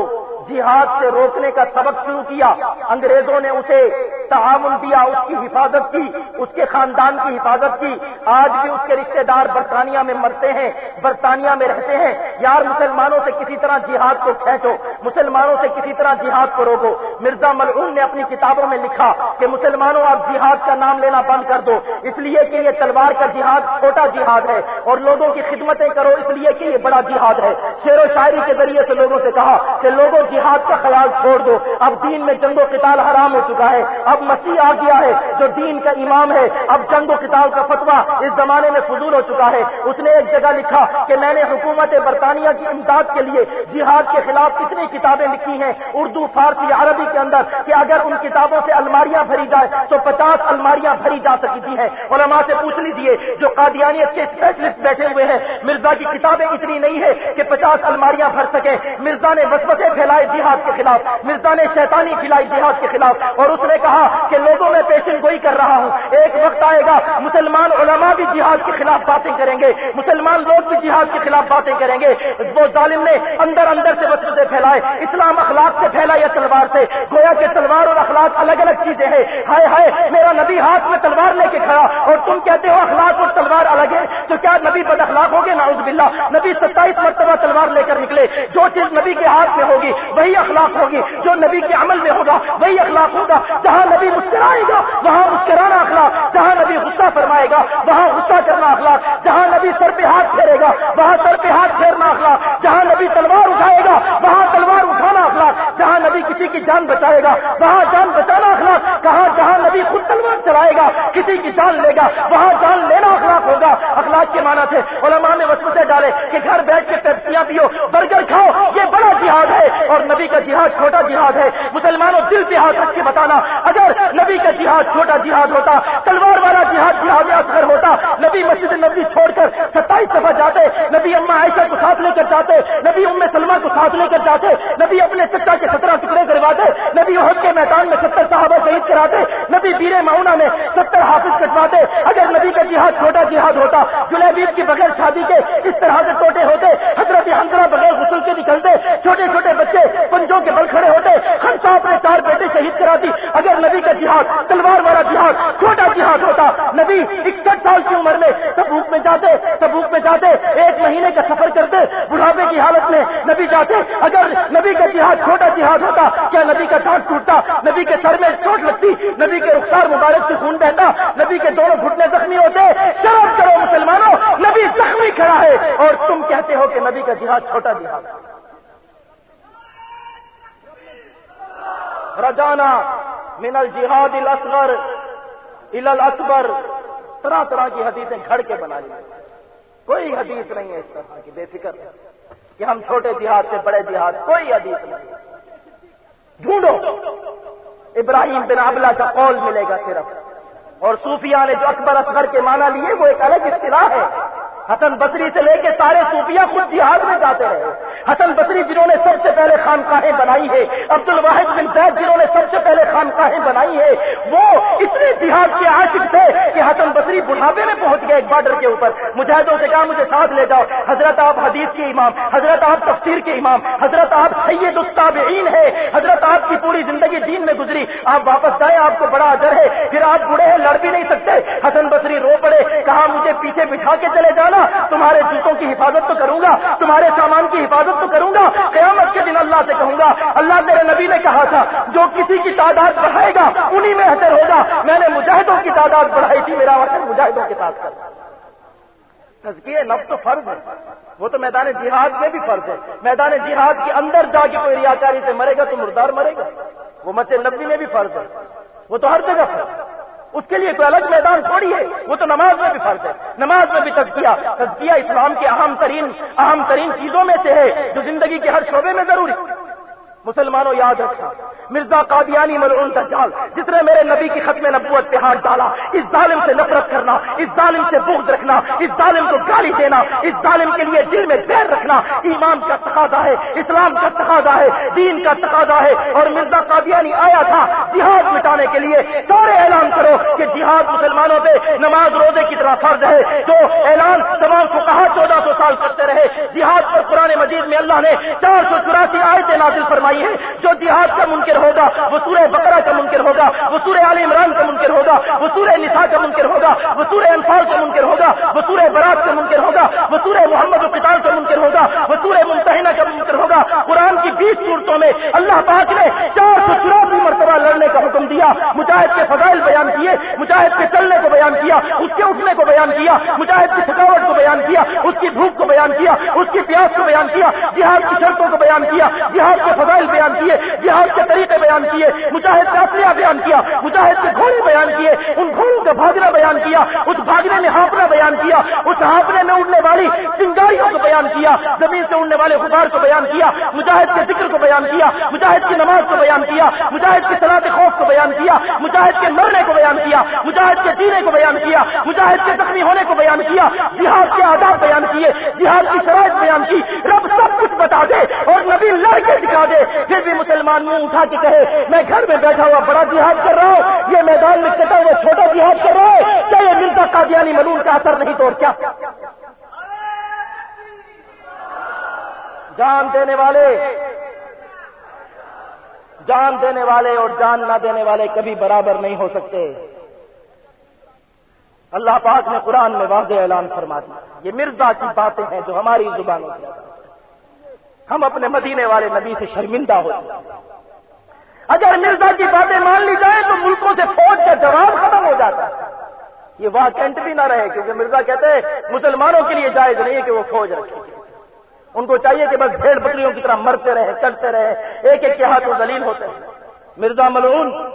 جہاد سے روکنے کا سبق شروع کیا۔ انگریزوں نے اسے تعاون دیا اس کی حفاظت کی، اس کے خاندان کی حفاظت کی۔ آج بھی اس کے رشتہ دار برطانیہ میں مرتے ہیں، برطانیہ میں رہتے ہیں۔ یار، مسلمانوں سے کسی طرح جہاد کو کھینچو، مسلمانوں سے کسی طرح جہاد کو روکو۔ مرزا ملعون نے اپنی کتابوں میں لکھا کہ مسلمانوں، آپ جہاد کا نام لینا بند کر دو۔ اس لیے کہ یہ تلوار کا جہاد چھوٹا جہاد ہے اور لوگوں کی خدمتیں کرو، اس لیے کہ یہ بڑا جہاد ہے۔ شعر و شاعری کے ذریعے سے لوگوں سے کہا کہ لوگوں، جہاد کا خیال چھوڑ دو۔ اب دین میں جنگ و قتال حرام ہو چکا ہے۔ اب مسیح آ گیا ہے، جو دین کا امام ہے، اب جنگ و قتال کا فتوا اس زمانے میں فضول ہو چکا ہے۔ اس نے ایک جگہ لکھا کہ میں نے حکومت برطانیہ کی امداد کے لیے جہاد کے خلاف کتنی کتابیں لکھی ہیں۔ اردو، فارسی، عربی کے اندر کہ اگر ان کتابوں سے الماریاں بھری جائے تو پچاس الماریاں بھری جا سکتی ہیں۔ علماء سے پوچھ لیجیے جو قادیانیت کے اسپیشلسٹ بیٹھے ہوئے ہیں، مرزا کی کتابیں اتنی نہیں ہے کہ پچاس الماریاں بھر سکے مرزا نے وسوسے پھیلائے جہاد کے خلاف، مرزا نے شیطانی پھیلائی جہاد کے خلاف اور اس نے کہا کہ لوگوں میں پیشن گوئی کر رہا ہوں۔ ایک وقت آئے گا، مسلمان علماء بھی جہاد کے خلاف باتیں کریں گے۔ مسلمان لوگ بھی جہاد کے خلاف باتیں کریں گے۔ وہ ظالم نے اندر اندر سے وسوسے پھیلائے، اسلام اخلاق سے پھیلا یا تلوار سے۔ گویا کہ تلوار اور اخلاق الگ الگ چیزیں ہیں۔ ہائے ہائے، میرا نبی ہاتھ میں تلوار لے کے کھڑا۔ اور تم کہتے ہو اخلاق اور تلوار الگ ہے تو کیا نبی بد اخلاق ہوگے ناؤز باللہ۔ نبی ستائیس مرتبہ تلوار لے کر نکلے۔ جو چیز نبی کے ہاتھ میں ہوگی، وہی اخلاق ہوگی۔ جو نبی کے عمل میں ہوگا، وہی اخلاق ہوگا۔ جہاں نبی مسکرائے گا، وہاں مسکرانا اخلاق، جہاں نبی غصہ فرمائے گا، وہاں غصہ کرنا اخلاق، جہاں نبی سر پہ ہاتھ پھیرے گا، وہاں سر پہ ہاتھ پھیرنا اخلاق، جہاں نبی تلوار اٹھائے گا، وہاں تلوار اٹھانا اخلاق جہاں نبی کسی کی جان بچائے گا، وہاں جان بچانا اخلاق، کہاں جہاں نبی خود تلوار چلائے گا، کسی کی جان لے گا، وہاں جان لینا اخلاق ہوگا۔ اخلاق کے معنی تھے، علماء نے وسوسے ڈالے کہ گھر بیٹھ کے پیپسیاں پیو، برگر کھاؤ، یہ بڑا جہاد ہے۔ اور نبی کا جہاد چھوٹا جہاد ہے۔ مسلمانوں دل پہ ہاتھ رکھ کے بتانا، اگر نبی کا جہاد چھوٹا جہاد ہوتا، تلوار والا جہاد جہاد اصغر ہوتا، نبی مسجد نبی چھوڑ کر ستائیس دفعہ جاتے، نبی اما عائشہ کو ساتھ لے کر جاتے، نبی ام سلمہ کو ساتھ لے کر جاتے، نبی اپنے چچا کے سترہ ٹکڑے کرواتے نبی عہد کے میدان میں ستر صحابہ شہید کراتے، نبی بیر معاونہ میں ستر حافظ کٹواتے۔ اگر نبی کا جہاد چھوٹا جہاد ہوتا، جلیبیب کی بغیر شادی کے اس طرح سے ٹوٹے ہوتے، حضرت حنزلہ بغیر غسل کے نکلتے، چھوٹے چھوٹے بچے پنجوں کے بل کھڑے ہوتے ہنسا اپنے چار بیٹے شہید کراتی۔ اگر نبی کا جہاد، تلوار والا جہاد، چھوٹا جہاد ہوتا، نبی اکسٹھ سال کی عمر میں تبوک میں جاتے، تبوک میں جاتے، ایک مہینے کا سفر کرتے، بڑھاپے کی حالت میں نبی جاتے۔ اگر نبی کا جہاد چھوٹا جہاد ہوتا، کیا نبی کا دانت ٹوٹتا؟ نبی کے سر میں چوٹ لگتی، نبی کے رخسار مبارک سے خون بہتا، نبی کے دونوں گھٹنے زخمی ہوتے۔ شرم کرو مسلمانوں، نبی زخمی کھڑا ہے۔ اور تم کہتے ہو کہ نبی کا جہاد چھوٹا جہاد رجانا من الجہاد الاصغر الى الاکبر، طرح طرح کی حدیثیں گھڑ کے بنا لی کوئی حدیث نہیں ہے اس طرح کی، بے فکر کہ ہم چھوٹے جہاد سے بڑے جہاد، کوئی حدیث نہیں ڈھونڈو۔ ابراہیم بن ابلا کا قول ملے گا صرف۔ اور صوفیہ نے جو اکبر اصغر کے معنی لیے، وہ ایک الگ اصطلاح ہے۔ حسن بصری سے لے کے سارے صوفیہ خود جہاد میں جاتے رہے۔ حسن بصری جنہوں نے سب سے پہلے خانقاہیں بنائی ہے عبد الواحد بن زید جنہوں نے سب سے پہلے خانقاہیں بنائی ہے وہ اتنے جہاد کے عاشق تھے کہ حسن بصری بڑھاپے میں پہنچ گئے ایک بارڈر کے اوپر۔ مجاہدوں سے کہا، مجھے ساتھ لے جاؤ۔ حضرت آپ حدیث کے امام، حضرت آپ تفسیر کے امام، حضرت آپ سید الطابعین ہے حضرت آپ کی پوری زندگی دین میں گزری۔ آپ واپس جائیں، آپ کو بڑا اجر ہے۔ پھر آپ بڑے ہیں لڑ بھی نہیں سکتے۔ حسن بصری رو پڑے، کہا، مجھے پیچھے بٹھا کے چلے جانا۔ تمہارے جوتوں کی حفاظت تو کروں گا، تمہارے سامان کی حفاظت تو کروں گا۔ قیامت کے دن اللہ سے کہوں گا، اللہ میرے نبی نے کہا تھا، جو کسی کی تعداد بڑھائے گا، انہی میں حضر ہوگا۔ میں نے مجاہدوں کی تعداد بڑھائی تھی، میرا وقت مجاہدوں کے ساتھ کر تزکیے نب تو فرض ہے۔ وہ تو میدان جہاد میں بھی فرض ہے۔ میدان جہاد کے اندر جا کے کوئی ریاکاری سے مرے گا تو مردار مرے گا۔ وہ مت نبی میں بھی فرض ہے۔ وہ تو ہر جگہ فرض ہے۔ اس کے لیے کوئی الگ میدان تھوڑی ہے، وہ تو نماز میں بھی فرض ہے۔ نماز میں بھی تجزیہ تجزیہ اسلام کے اہم ترین اہم ترین چیزوں میں سے ہے، جو زندگی کے ہر شعبے میں ضروری۔ مسلمانوں، یاد رکھنا. مرزا قادیانی ملعون دجال، جس نے میرے نبی کی ختم نبوت پہ ہاتھ ڈالا، اس ظالم سے نفرت کرنا، اس ظالم سے بغض رکھنا، اس ظالم کو گالی دینا، اس ظالم کے لیے دل میں دیر رکھنا، ایمان کا تقاضا ہے، اسلام کا تقاضا ہے، دین کا تقاضا ہے، اور مرزا قادیانی آیا تھا جہاد مٹانے کے لیے سارے اعلان کرو کہ جہاد مسلمانوں پہ نماز روزے کی طرح فرض ہے، جو اعلان تمام کو کہا چودہ سو سال کرتے رہے، جہاد پر قرآن مجید میں اللہ نے چار سو چوراسی آیتیں نازل فرمائی نہیں ہے. جو جہاد کا منکر ہوگا، وہ سورہ بکرا کا منکر ہوگا، وہ سورہ عال عمران کا منکر ہوگا، وہ سورہ نساء کا منکر ہوگا، وہ سورہ انفال کا منکر ہوگا، وہ سورہ برات کا منکر ہوگا، وہ سورہ محمد القتال کا منکر ہوگا، وہ سورہ ممتحنہ کا منکر ہوگا۔ قرآن کی بیس صورتوں میں اللہ پاک نے چار سو چوراسی مرتبہ لڑنے کا حکم دیا، مجاہد کے فضائل بیان کیے، مجاہد کے چلنے کو بیان کیا، اس کے اٹھنے کو بیان کیا، مجاہد کی تھکاوٹ کو بیان کیا، اس کی بھوک کو بیان کیا، اس کی پیاس کو بیان کیا، جہاد کی شرطوں کو بیان کیا، جہاد کے فضائل بیان کیے جہاد کے طریقے بیان کیے مجاہد کا اصلیہ بیان کیا مجاہد کے گھوڑے بیان کیے ان گھوڑوں کا بھاگنا بیان کیا اس بھاگنے میں ہانپنا بیان کیا اس ہانپنے میں اڑنے والی چنگاریوں کو بیان کیا زمین سے اڑنے والے غبار کو بیان کیا مجاہد کے ذکر کو بیان کیا مجاہد کی نماز کو بیان کیا مجاہد کی صلاح خوف کو بیان کیا مجاہد کے مرنے کو بیان کیا مجاہد کے جینے کو بیان کیا مجاہد کے زخمی ہونے کو بیان کیا جہاد کے آداب بیان کیے جہاد کی شرائط بیان کی رب سب کچھ بتا دے اور نبی لڑ کے دکھا دے پھر بھی مسلمان منہ اٹھا کے کہے، میں گھر میں بیٹھا ہوا بڑا جہاد کر رہا ہوں، یہ میدان میں کٹا ہوا چھوٹا جہاد کر رہا ہے کیا یہ ملتا قادیانی ملون کا اثر نہیں تو کیا؟ جان دینے والے، جان دینے والے اور جان نہ دینے والے کبھی برابر نہیں ہو سکتے۔ اللہ پاک نے قرآن میں واضح اعلان فرما دیا۔ یہ مرزا کی باتیں ہیں جو ہماری زبانوں سے ہم اپنے مدینے والے نبی سے شرمندہ ہو اگر مرزا کی باتیں مان لی جائیں تو ملکوں سے فوج کا جواب ختم ہو جاتا۔ ہے یہ واقعٹ بھی نہ رہے کیونکہ مرزا کہتے ہیں، مسلمانوں کے لیے جائز نہیں ہے کہ وہ فوج رکھے۔ ان کو چاہیے کہ بس بھیڑ بکریوں کی طرح مرتے رہے، چلتے رہے، ایک ایک کے ہاتھ وہ دلیل ہوتے ہیں۔ مرزا ملعون،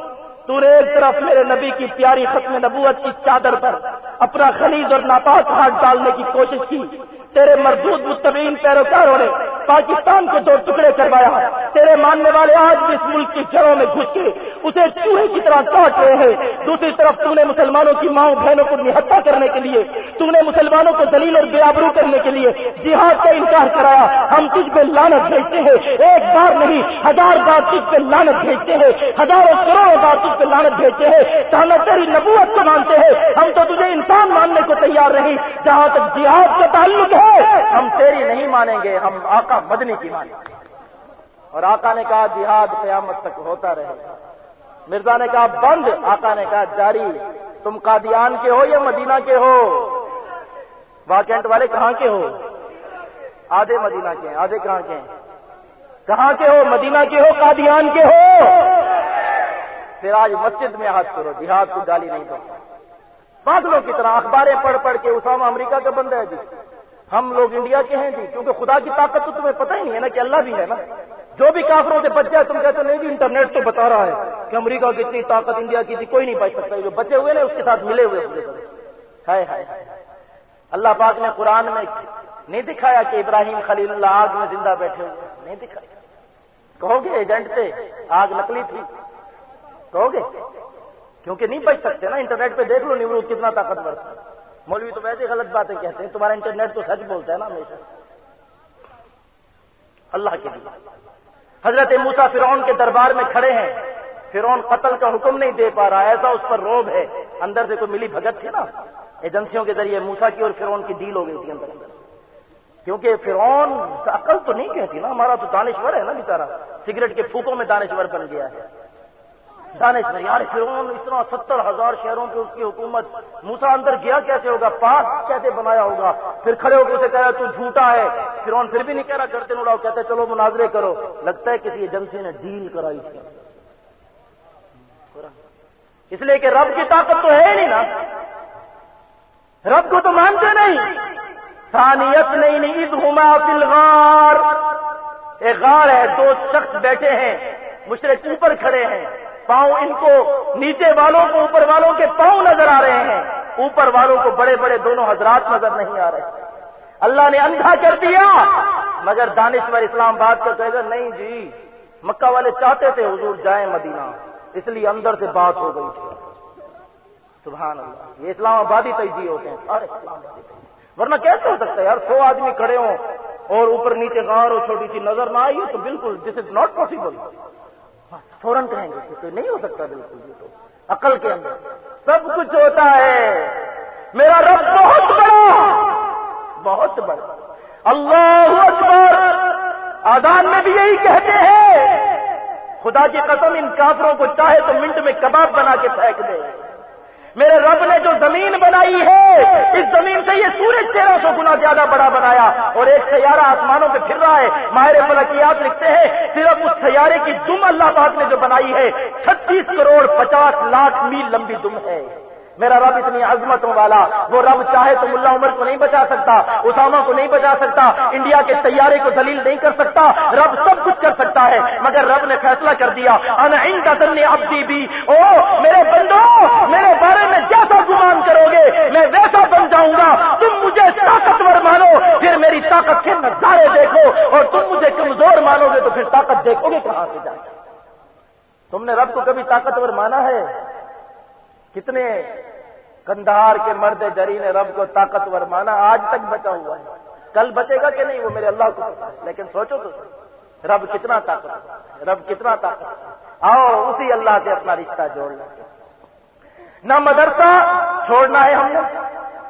تو نے ایک طرف میرے نبی کی پیاری ختم نبوت کی چادر پر اپنا خلیج اور ناپاک ہاتھ ڈالنے کی کوشش کی۔ تیرے مردود مستبین پیروکاروں نے پاکستان کو دو ٹکڑے کروایا۔ تیرے ماننے والے آج بھی اس ملک کی جڑوں میں گھس کے اسے چوہے کی طرح کاٹ رہے ہیں۔ دوسری طرف تو نے مسلمانوں کی ماؤں بہنوں کو نہتا کرنے کے لیے، تو نے مسلمانوں کو دلیل اور بےآبرو کرنے کے لیے جہاد کا انکار کرایا۔ ہم تجھ پہ لانت بھیجتے ہیں۔ ایک بار نہیں، ہزار بار تجھ پہ لانت بھیجتے ہیں۔ ہزاروں کروڑوں بار تجھ پہ لانت بھیجتے ہیں۔ کہنا تیری نبوت کو مانتے ہیں۔ ہم تو تجھے انسان ماننے کو تیار نہیں۔ جہاں تک جہاد کا تعلق ہے ہم تیری نہیں مانیں گے، ہم آقا مدنی کی مانیں گے۔ اور آقا نے کہا، جہاد قیامت تک ہوتا رہے مرزا نے کہا، بند۔ آقا نے کہا، جاری۔ تم قادیان کے ہو یا مدینہ کے ہو؟ واکینٹ والے کہاں کے ہو؟ آدھے مدینہ کے ہیں۔ آدھے کہاں کے ہیں؟ کہاں کے ہو؟ مدینہ کے ہو؟ قادیان کے ہو؟ پھر آج مسجد میں ہاتھ کرو۔ جہاد کو گالی نہیں دو۔ بادلوں کی طرح اخباریں پڑھ پڑھ کے اسامہ امریکہ کا بندہ ہے جی۔ ہم لوگ انڈیا کے ہیں جی کیونکہ خدا کی طاقت تو تمہیں پتہ ہی نہیں ہے نا کہ اللہ بھی ہے نا۔ جو بھی کافروں سے بچ جائے تم کہتے نہیں جی انٹرنیٹ تو بتا رہا ہے کہ امریکہ کی اتنی طاقت انڈیا کی تھی، کوئی نہیں بچ سکتا۔ جو بچے ہوئے نا، اس کے ساتھ ملے ہوئے ہائے ہائے اللہ پاک نے قرآن میں نہیں دکھایا کہ ابراہیم خلیل اللہ آگ میں زندہ بیٹھے ہوئے نہیں دکھایا۔ کہو گے ایجنٹ سے آگ نکلی تھی۔ کہو گے؟ کیونکہ نہیں بچ سکتے نا، انٹرنیٹ پہ دیکھ لو نمرود کتنا طاقتور تھا۔ مولوی تو ویسے غلط باتیں کہتے ہیں، تمہارا انٹرنیٹ تو سچ بولتا ہے نا ہمیشہ۔ اللہ کے لیے۔ حضرت موسا فرعون کے دربار میں کھڑے ہیں۔ فرعون قتل کا حکم نہیں دے پا رہا، ایسا اس پر روب ہے۔ اندر سے کوئی ملی بھگت تھی نا۔ ایجنسیوں کے ذریعے موسا کی اور فرعون کی ڈیل ہو گئی تھی اندر اندر۔ کیونکہ فرعون عقل تو نہیں کہتی نا، ہمارا تو دانشور ہے نا بیچارا سگریٹ کے پھوکوں میں دانشور بن گیا ہے۔ دانشور یار فرعون اتنا ستر ہزار شہروں پہ اس کی حکومت موسا اندر گیا کیسے ہوگا؟ پاس کیسے بنایا ہوگا؟ پھر کھڑے ہو کے اسے کہا تو جھوٹا ہے. فرعون پھر بھی نہیں کہہ رہا کرتے نوڑاؤ کہتے چلو مناظرے کرو. لگتا ہے کسی ایجنسی نے ڈیل کرائی اس لیے کہ رب کی طاقت تو ہے نہیں نا۔ رب کو تو مانتے نہیں۔ ثانیت نہیں نہیں گھوما فلغار ایک غار ہے، دو شخص بیٹھے ہیں مشرق اوپر کھڑے ہیں۔ پاؤں ان کو نیچے والوں کو، اوپر والوں کے پاؤں نظر آ رہے ہیں۔ اوپر والوں کو بڑے بڑے دونوں حضرات نظر نہیں آ رہے۔ اللہ نے اندھا کر دیا۔ مگر دانشور اسلام آباد کا کہے گا، نہیں جی مکہ والے چاہتے تھے حضور جائیں مدینہ، اس لیے اندر سے بات ہو گئی۔ تھی سبحان اللہ، یہ اسلام آبادی تجزیے ہوتے ہیں، سارے اسلام آبادی ورنہ کیسے ہو سکتا ہے یار؟ سو آدمی کھڑے ہوں اور اوپر نیچے غار ہو چھوٹی سی نظر نہ آئی تو بالکل دس از ناٹ پاسبل فوراً کہیں گے کہ نہیں ہو سکتا بالکل بھی تو عقل کے اندر۔ سب کچھ ہوتا ہے۔ میرا رب بہت بڑا۔ بہت بڑا۔ اللہ اکبر۔ آدان میں بھی یہی کہتے ہیں۔ خدا کی قسم ان کافروں کو چاہے تو منٹ میں کباب بنا کے پھینک دے۔ میرے رب نے جو زمین بنائی ہے، اس زمین سے یہ سورج تیرہ سو گنا زیادہ بڑا بنایا۔ اور ایک سیارہ آسمانوں پہ پھر رہا ہے۔ ماہر فلکیات لکھتے ہیں، صرف اس سیارے کی دم اللہ پاک نے جو بنائی ہے، چھتیس کروڑ پچاس لاکھ میل لمبی دم ہے۔ میرا رب اتنی عظمتوں والا، وہ رب چاہے تو ملا عمر کو نہیں بچا سکتا، اسامہ کو نہیں بچا سکتا، انڈیا کے سیارے کو دلیل نہیں کر سکتا، رب سب کچھ کر سکتا ہے، مگر رب نے فیصلہ کر دیا ابدی بھی او میرے بندو، میرے بارے میں جیسا گمان کرو گے، میں ویسا بن جاؤں گا، تم مجھے طاقتور مانو، پھر میری طاقت کے نظارے دیکھو، اور تم مجھے کمزور مانو گے تو پھر طاقت دیکھو گے کہاں سے جائے۔ تم نے رب کو کبھی طاقتور مانا ہے؟ کتنے کندہار کے مرد جری نے رب کو طاقتور مانا آج تک بچا ہوا ہے۔ کل بچے گا کہ نہیں وہ میرے اللہ کو لیکن سوچو تو رب کتنا طاقت رب کتنا طاقت آؤ اسی اللہ سے اپنا رشتہ جوڑ لیں۔ نہ مدرسہ چھوڑنا ہے ہم نے،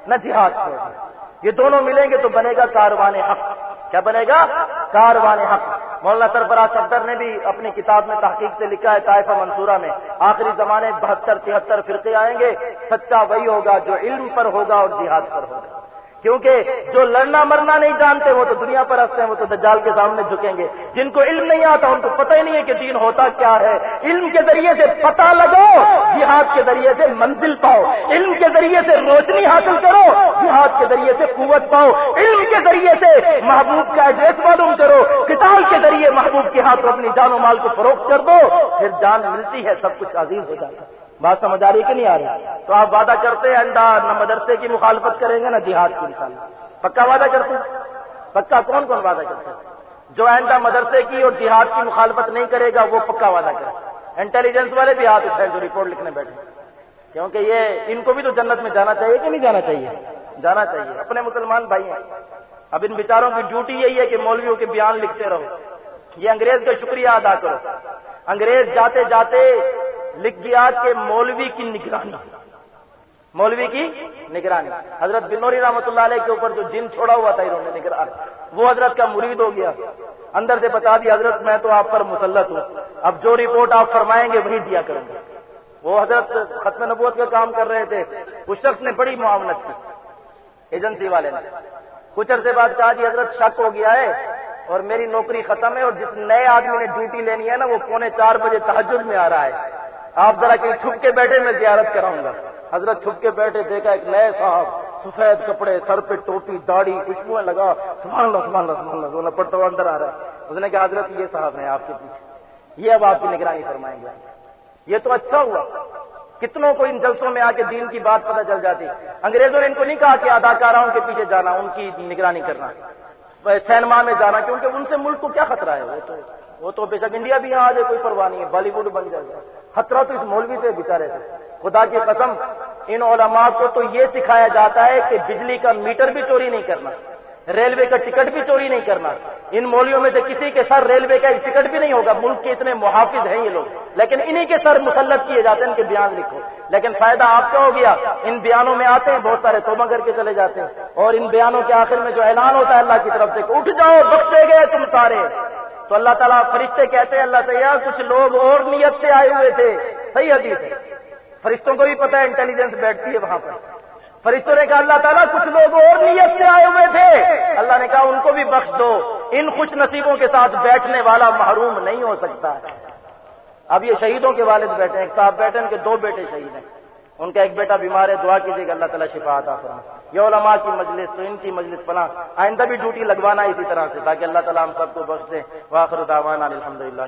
نہ جہاد چھوڑنا یہ دونوں ملیں گے تو بنے گا کاروان حق۔ کیا بنے گا؟ کاروان حق۔ مولانا سرفراز صفدر نے بھی اپنی کتاب میں تحقیق سے لکھا ہے طائفہ منصورہ میں۔ آخری زمانے بہتر، تہتر فرقے آئیں گے، سچا وہی ہوگا جو علم پر ہوگا اور جہاد پر ہوگا۔ کیونکہ جو لڑنا مرنا نہیں جانتے وہ تو دنیا پر ہنستے ہیں، وہ تو دجال کے سامنے جھکیں گے۔ جن کو علم نہیں آتا، ان کو پتہ ہی نہیں ہے کہ دین ہوتا کیا ہے۔ علم کے ذریعے سے پتہ لگو، جہاد کے ذریعے سے منزل پاؤ۔ علم کے ذریعے سے روشنی حاصل کرو، جہاد کے ذریعے سے قوت پاؤ۔ علم کے ذریعے سے محبوب کا ایڈریس معلوم کرو۔ کتاب کے ذریعے محبوب کے ہاتھ اپنی جان و مال کو فروخت کر دو، پھر جان ملتی ہے، سب کچھ عزیز ہو جاتا ہے۔ بات سمجھ آ رہی کہ نہیں آ رہی؟ تو آپ وعدہ کرتے ہیں انڈا نہ مدرسے کی مخالفت کریں گے نہ جہاد کی مثال پکا وعدہ کرتے پکا کون کون وعدہ کرتے جو آئندہ مدرسے کی اور جہاد کی مخالفت نہیں کرے گا، وہ پکا وعدہ کرے انٹیلیجنس والے بھی ہاتھ اٹھائے جو رپورٹ لکھنے بیٹھے۔ کیونکہ یہ ان کو بھی تو جنت میں جانا چاہیے کہ نہیں جانا چاہیے؟ جانا چاہیے۔ اپنے مسلمان بھائی ہیں۔ اب ان بیچاروں کی ڈیوٹی یہی ہے کہ مولویوں کے بیان لکھتے رہو۔ یہ انگریز کا شکریہ ادا کرو۔ انگریز جاتے جاتے لکھ دیا کہ مولوی کی نگرانی۔ مولوی کی نگرانی۔ حضرت بنوری رحمۃ اللہ علیہ کے اوپر جو جن چھوڑا ہوا تھا انہوں نے نگران۔ وہ حضرت کا مرید ہو گیا۔ اندر سے بتا دیا حضرت میں تو آپ پر مسلط ہوں۔ اب جو رپورٹ آپ فرمائیں گے، وہی دیا کروں گے۔ وہ حضرت ختم نبوت کا کام کر رہے تھے۔ اس شخص نے بڑی معاونت کی۔ ایجنسی والے نے۔ کچھ عرصے بعد کہا جی حضرت شک ہو گیا ہے اور میری نوکری ختم ہے اور جس نئے آدمی نے ڈیوٹی لینی ہے نا، وہ پونے چار بجے تحجد میں آ رہا ہے۔ آپ ذرا کہیں چھپ کے بیٹھے، میں زیارت کراؤں گا۔ حضرت چھپ کے بیٹھے، دیکھا ایک نئے صاحب، سفید کپڑے، سر پہ ٹوپی، داڑھی خوشبو لگا۔ سمان لو سمان لو سمان لو پڑتا ہوا اندر آ رہا ہے۔ اس نے کہا، حضرت، یہ صاحب ہیں آپ کے پیچھے۔ یہ اب آپ کی نگرانی فرمائیں گے۔ یہ تو اچھا ہوا۔ کتنوں کو ان جلسوں میں آ کے دین کی بات پتہ چل جاتی۔ انگریزوں نے ان کو نہیں کہا کہ اداکاراؤں کے پیچھے جانا، ان کی نگرانی کرنا۔ سینما میں جانا، کیونکہ ان سے ملک کو کیا خطرہ ہے؟ وہ تو وہ تو بے شک انڈیا بھی یہاں آ جائے، کوئی پرواہ نہیں ہے، بالی ووڈ بن جائے خطرہ تو اس مولوی سے بچارے سے خدا کی قسم، ان علماء کو تو یہ سکھایا جاتا ہے کہ بجلی کا میٹر بھی چوری نہیں کرنا، ریلوے کا ٹکٹ بھی چوری نہیں کرنا۔ ان مولیوں میں سے کسی کے سر ریلوے کا ایک ٹکٹ بھی نہیں ہوگا، ملک کے اتنے محافظ ہیں یہ لوگ۔ لیکن انہی کے سر مسلط کیے جاتے ہیں، ان کے بیان لکھو۔ لیکن فائدہ آپ کا ہو گیا، ان بیانوں میں آتے ہیں، بہت سارے توبہ کر کے چلے جاتے ہیں۔ اور ان بیانوں کے آخر میں جو اعلان ہوتا ہے اللہ کی طرف سے اٹھ جاؤ، بخشے گئے تم سارے۔ تو اللہ تعالیٰ فرشتے کہتے ہیں، اللہ تعالیٰ کچھ لوگ اور نیت سے آئے ہوئے تھے۔ صحیح حدیث ہے۔ فرشتوں کو بھی پتا ہے انٹیلیجنس بیٹھتی ہے وہاں پر۔ فرشتوں نے کہا، اللہ تعالیٰ، کچھ لوگ اور نیت سے آئے ہوئے تھے۔ اللہ نے کہا، ان کو بھی بخش دو۔ ان خوش نصیبوں کے ساتھ بیٹھنے والا محروم نہیں ہو سکتا۔ اب یہ شہیدوں کے والد بیٹھے ہیں۔ ایک صاحب بیٹھے ان کے دو بیٹے شہید ہیں۔ ان کا ایک بیٹا بیمار ہے، دعا کیجیے گا اللہ تعالیٰ شفا عطا فرما۔ یہ علماء کی مجلس، تو ان کی مجلس پنا آئندہ بھی ڈیوٹی لگوانا اسی طرح سے، تاکہ اللہ تعالیٰ ہم سب کو بخش دے۔ واخر دعوانا الحمد للہ